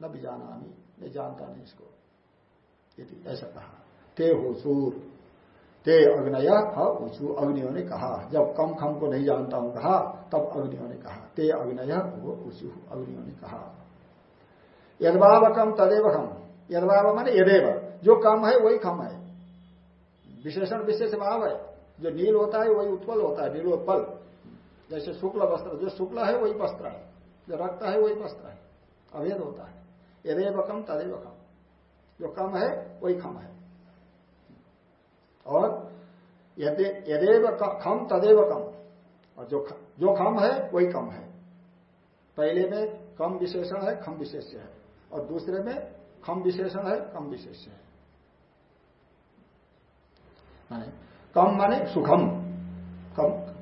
न भी जाना मैं जानता नहीं इसको। ऐसा कहा। ते हो सूर, ते अग्नय ऊंचू अग्नियों ने कहा, जब कम खम को नहीं जानता हूँ कहा, तब अग्नियों ने कहा। ते अग्नय ऊंचू अग्नियों ने कहा यदभाव कम तदेव खम। यदभाव माने यदेव। जो कम है, वही खम है। विशेषण विशेष भाव है। जो नील होता है, वही उत्पल होता है, नीलोत्पल। जैसे शुक्ल वस्त्र, जो शुक्ल है, वही वस्त्र है। जो रक्त है, वही वस्त्र है। अभेद होता है। यदेव कम, तदेव कम। जो कम है, वही खम है। और यदेव खम, तदेव कम। और जो जो खम है, वही कम है। पहले में कम विशेषण है, खम विशेष्य है। और दूसरे में खम विशेषण है, कम विशेष है। माने कम माने सुखम। कम,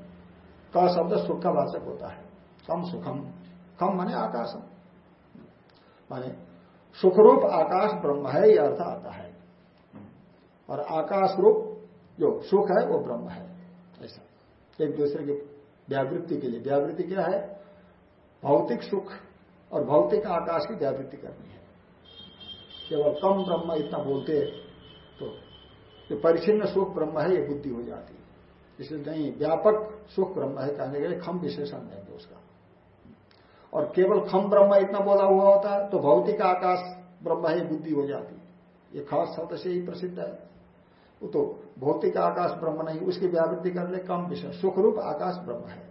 का शब्द सुख का वाचक होता है। कम सुखम। कम माने आकाशम। माने सुखरूप आकाश ब्रह्म है यह अर्थ आता है। और आकाश रूप जो सुख है, वो ब्रह्म है। ऐसा। एक दूसरे की व्यावृत्ति के लिए। व्यावृत्ति क्या है? भौतिक सुख और भौतिक आकाश की व्यावृत्ति करनी है। केवल कम ब्रह्म इतना बोलते तो जो परिचिन्न सुख ब्रह्म है, ये बुद्धि हो जाती है। इसलिए नहीं, व्यापक सुख ब्रह्म है, कहने के लिए खम विशेषण देंगे उसका। और केवल खम ब्रह्म इतना बोला हुआ होता तो भौतिक आकाश ब्रह्म है बुद्धि हो जाती ये खास शब्द से ही प्रसिद्ध है। वो तो भौतिक आकाश ब्रह्म नहीं, उसकी व्यावृत्ति करने कम विषय सुखरूप आकाश ब्रह्म है।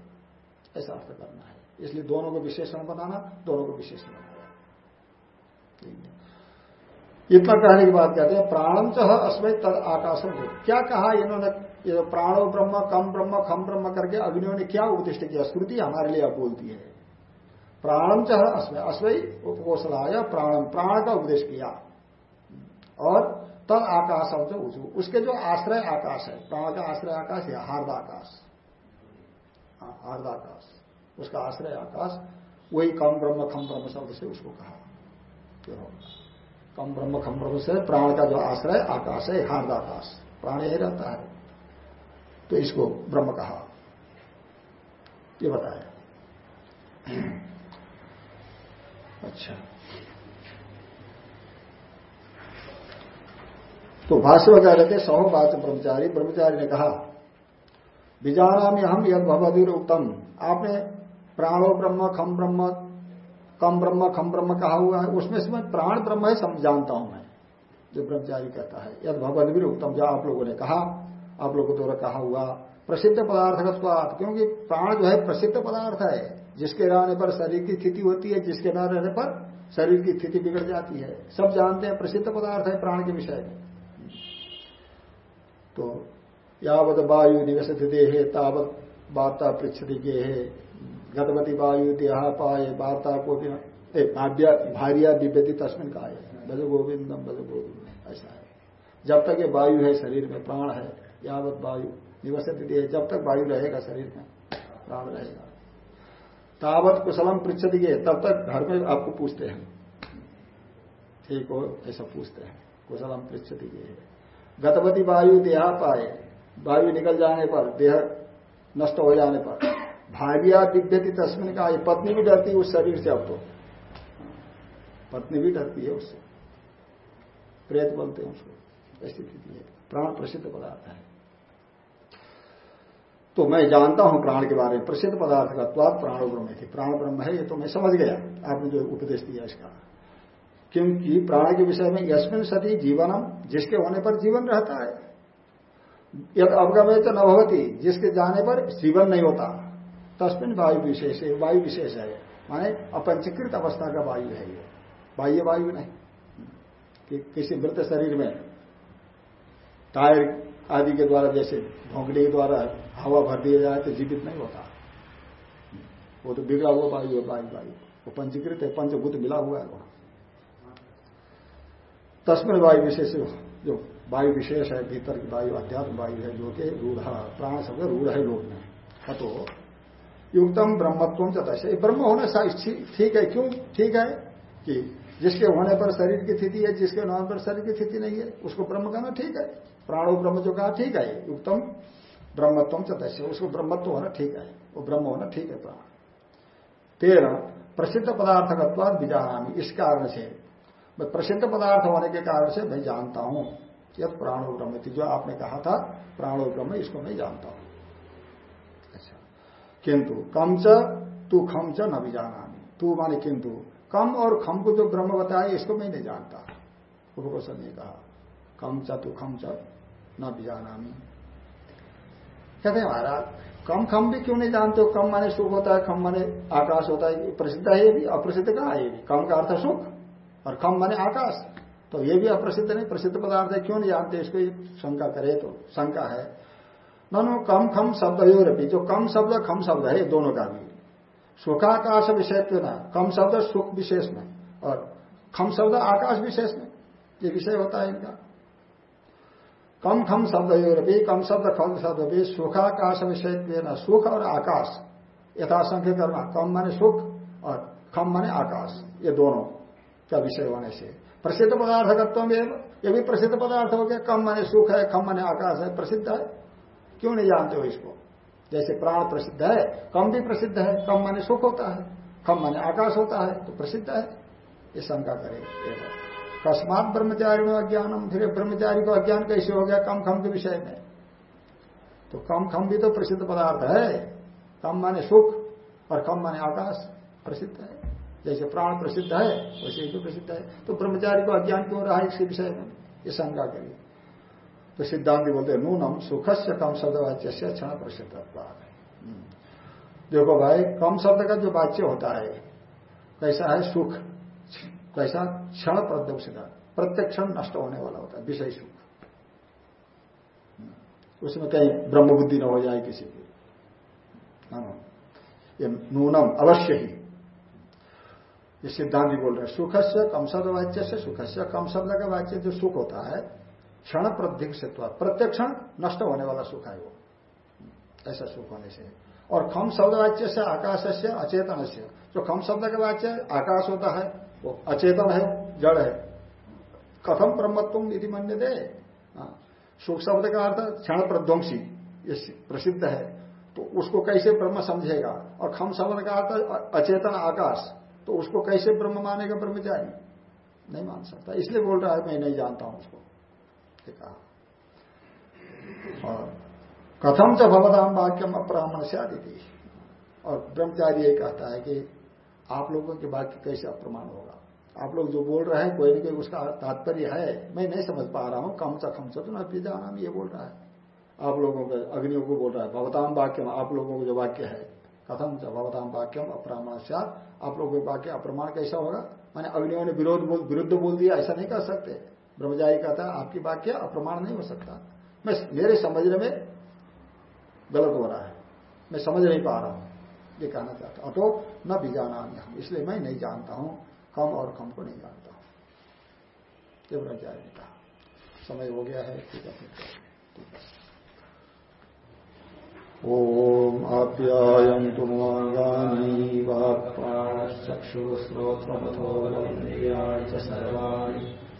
ऐसा अर्थ करना है। इसलिए दोनों को विशेषण बनाना, दोनों को विशेषण बनाना। इतना कहने की बात कहते हैं प्राणम च अस्मय तद आकाशम हो क्या कहा इन्होंने ये प्राणो ब्रह्म कम ब्रह्म खम ब्रह्म करके अग्नियों ने क्या उपदिष्ट किया? श्रुति हमारे लिए अब बोलती है। प्राणम च अस्मय अस्मय उपकोशलाय प्राणम प्राण का उपदेश किया। और तद आकाश ऊंचू उसके जो आश्रय आकाश है प्राण का आश्रय आकाश है हार्दाकाश? हाँ, हार्दाकाश। उसका आश्रय आकाश वही कम ब्रह्म खम ब्रह्म शब्द से उसको कहा। कम ब्रह्म खम ब्रह्म से, प्राण का जो आश्रय, आकाश है, हार्दाकाश। प्राण यही रहता है। तो इसको ब्रह्म कहा। ये बताया अच्छा। तो भाष्य में कह रहे थे सहो बात ब्रह्मचारी। ब्रह्मचारी ने कहा बीजाना में हम यद भगवदीर उत्तम आपने प्राणो ब्रह्म, खम ब्रह्म कम ब्रह्म, खम ब्रह्म कहा हुआ है। उसमें से मैं प्राण ब्रह्म है जानता हूँ मैं। जो ब्रह्मचारी कहता है, यद भगवत भी उत्तम जो आप लोगों ने कहा, आप लोगों द्वारा कहा हुआ, प्रसिद्ध पदार्थ का क्योंकि प्राण जो है प्रसिद्ध पदार्थ है, जिसके रहने पर शरीर की स्थिति होती है, जिसके न रहने पर शरीर की स्थिति बिगड़ जाती है। सब जानते हैं प्रसिद्ध पदार्थ है प्राण के विषय में। तो यावत वायु निवस देहे तावत वार्ता पृछति के है गतवती वायु देहा पाए वार्ता को भारिया दिव्यति तस्मिन का है भज गोविंदम भज गोविंद ऐसा है। जब तक ये वायु है शरीर में, प्राण है, यावत वायु निवसती देह जब तक वायु रहेगा शरीर में, प्राण रहेगा। तावत कुशलम पृछति के तब तक घर में आपको पूछते हैं। ठीक हो, ऐसा पूछते हैं। कुशलम पृछति के गतवती वायु देहा पाए वायु निकल जाने पर, देह नष्ट हो जाने पर भाग्या दिव्यति तस्मिन का, ये पत्नी भी डरती है उस शरीर से अब तो पत्नी भी डरती है उससे। प्रेत बोलते हैं उसको। ऐसी स्थिति है। प्राण प्रसिद्ध पदार्थ है। तो मैं जानता हूँ प्राण के बारे में। प्रसिद्ध पदार्थ का त्वाद प्राणो ब्रह्म थी प्राण ब्रह्म है, ये तो मैं समझ गया। आपने जो उपदेश दिया इसका। क्योंकि प्राण के विषय में यशमिन सती जीवनम, जिसके होने पर जीवन रहता है। यद अवगमे तो न जिसके जाने पर जीवन नहीं होता। तस्मिन वायु विशेष है वायु विशेष है माने अपंचीकृत अवस्था का वायु है ये। बाह्य वायु नहीं। कि किसी मृत शरीर में टायर आदि के द्वारा जैसे भोंगने के द्वारा हवा भर दिया जाए तो जीवित नहीं होता। वो तो बिगड़ा हुआ वायु है, वायु वायु। वो पंचीकृत है, पंचभूत मिला हुआ है वहाँ तस्मिन वायु विशेष जो वायु विशेष है, भीतर की वायु, अध्यात्म वायु है, जो कि रूढ़, प्राण शब्द रूढ़ है लोग में। तो युक्तम ब्रह्मत्व चतस्य ब्रह्म होना ठीक है, क्यों ठीक है? कि जिसके होने पर शरीर की स्थिति है, जिसके होने पर शरीर की स्थिति नहीं है, उसको ब्रह्म कहना ठीक है। प्राणो ब्रह्म जो कहा, ठीक है, युक्तम ब्रह्मत्व चतस्य उसको ब्रह्मत्व होना ठीक है, वो ब्रह्म होना ठीक है प्राण। तेरह प्रसिद्ध पदार्थकत्व बीजानामी इस कारण से, मैं प्रसिद्ध पदार्थ होने के कारण से मैं जानता हूँ यद प्राणो ब्रह्म जो आपने कहा था, प्राणो ब्रह्म, इसको मैं जानता हूँ। किंतु कम च, तू खम च न भी जाना तू माने किंतु, कम और खम को जो ब्रह्म बताया, इसको मैं नहीं जानता। उपकोषण ने कहा, कम च, तू खम च न भी जाना कहते हैं, महाराज, कम खम भी क्यों नहीं जानते हो? कम माने सुख होता है कम माने आकाश होता है, प्रसिद्ध है ये भी, अप्रसिद्ध कहा है ये भी? कम का अर्थ सुख, और कम माने आकाश। तो ये भी अप्रसिद्ध नहीं, प्रसिद्ध पदार्थ है, क्यों नहीं जानते? इसको शंका करे तो शंका है। नो कम खम शब्द जो कम शब्द, खम शब्द है दोनों का भी। सुखाकाश विषय ना, कम शब्द, सुख विशेष में और खम शब्द, आकाश विशेष में ये विषय होता है इनका। कम खम शब्द रही कम शब्द, खम शब्द भी सुखाकाश विषय न, सुख और आकाश। यथासंख्य करना कम माने सुख और खम माने आकाश। ये दोनों का विषय होने से। प्रसिद्ध पदार्थकत्व में ये भी प्रसिद्ध पदार्थ हो गया। कम माने सुख है कम माने आकाश है, प्रसिद्ध है। क्यों नहीं जानते हो इसको? जैसे प्राण प्रसिद्ध है, कम भी प्रसिद्ध है, कम माने सुख होता है, कम माने आकाश होता है तो प्रसिद्ध है। ये शंका करे कस्मात ब्रह्मचारी में अज्ञानम, फिर ब्रह्मचारी को अज्ञान कैसे हो गया? कम खम के विषय में। तो कम खम भी तो प्रसिद्ध पदार्थ है। कम माने सुख और कम माने आकाश प्रसिद्ध है। जैसे प्राण प्रसिद्ध है, वैसे ही प्रसिद्ध है। तो ब्रह्मचारी को अज्ञान क्यों रहा है इसके विषय में? ये शंका करिए। तो सिद्धांत बोलते हैं नूनम सुख से कम शब्द वाच्य से क्षण प्रसिद्ध हम्म। देखो भाई कम शब्द का जो वाच्य होता है कैसा है? सुख। कैसा? क्षण प्रदोषित प्रत्येक क्षण नष्ट होने वाला होता है विषय सुख। हम्म। उसमें कहीं ब्रह्म बुद्धि न हो जाए किसी की। हाँ। ये नूनम अवश्य ही। ये सिद्धांत बोल रहे हैं सुख से कम शब्द वाच्य से सुख से कम शब्द का वाच्य जो सुख होता है क्षण प्रत्येक प्रत्यक्षण नष्ट होने वाला सुख है वो। ऐसा सुख होने से। और खम शब्द वाच्य से आकाश से अचेतन से जो खम शब्द का वाच्य आकाश होता है वो अचेतन है जड़ है। कथम ब्रह्मत्व यदि मन्य दे हाँ, सुख शब्द का अर्थ क्षण प्रध्वंसी प्रसिद्ध है। तो उसको कैसे ब्रह्म समझेगा? और खम शब्द का अर्थ अचेतन आकाश तो उसको कैसे ब्रह्म मानेगा ब्रह्मचारी? नहीं मान सकता। इसलिए बोल रहा है मैं नहीं जानता हूँ उसको। कहा। और कथम च भवदाम वाक्यम अप्राह्मण से आदि और ब्रह्मचारी ये कहता है कि आप लोगों के वाक्य कैसे अप्रमाण होगा? आप लोग जो बोल रहे हैं, कोई ना कोई उसका तात्पर्य है, मैं नहीं समझ पा रहा हूँ, कम च खम तो न नाम ये बोल रहा है। आप लोगों के अग्नियों को बोल रहा है भवताम वाक्यम, आप लोगों को जो वाक्य है, कथम च भवताम वाक्यम अप्रमाण से आप लोगों के वाक्य अप्रमाण कैसा होगा? मैंने अग्नियों ने विरोध विरुद्ध बोल दिया, ऐसा नहीं कर सकते। ब्रह्मजारी कहता है आपकी वाक्य अप्रमाण नहीं हो सकता। मैं मेरे समझने में गलत हो रहा है। मैं समझ नहीं पा रहा हूँ, ये कहना चाहता अतो न बीजाना हम इसलिए मैं नहीं जानता हूँ, कम और कम को नहीं जानता हूँ। ये ब्रह्मचारी ने कहा। समय हो गया है, ठीक है ठीक है। ॐ आप्यायन्तु सर्वाणि।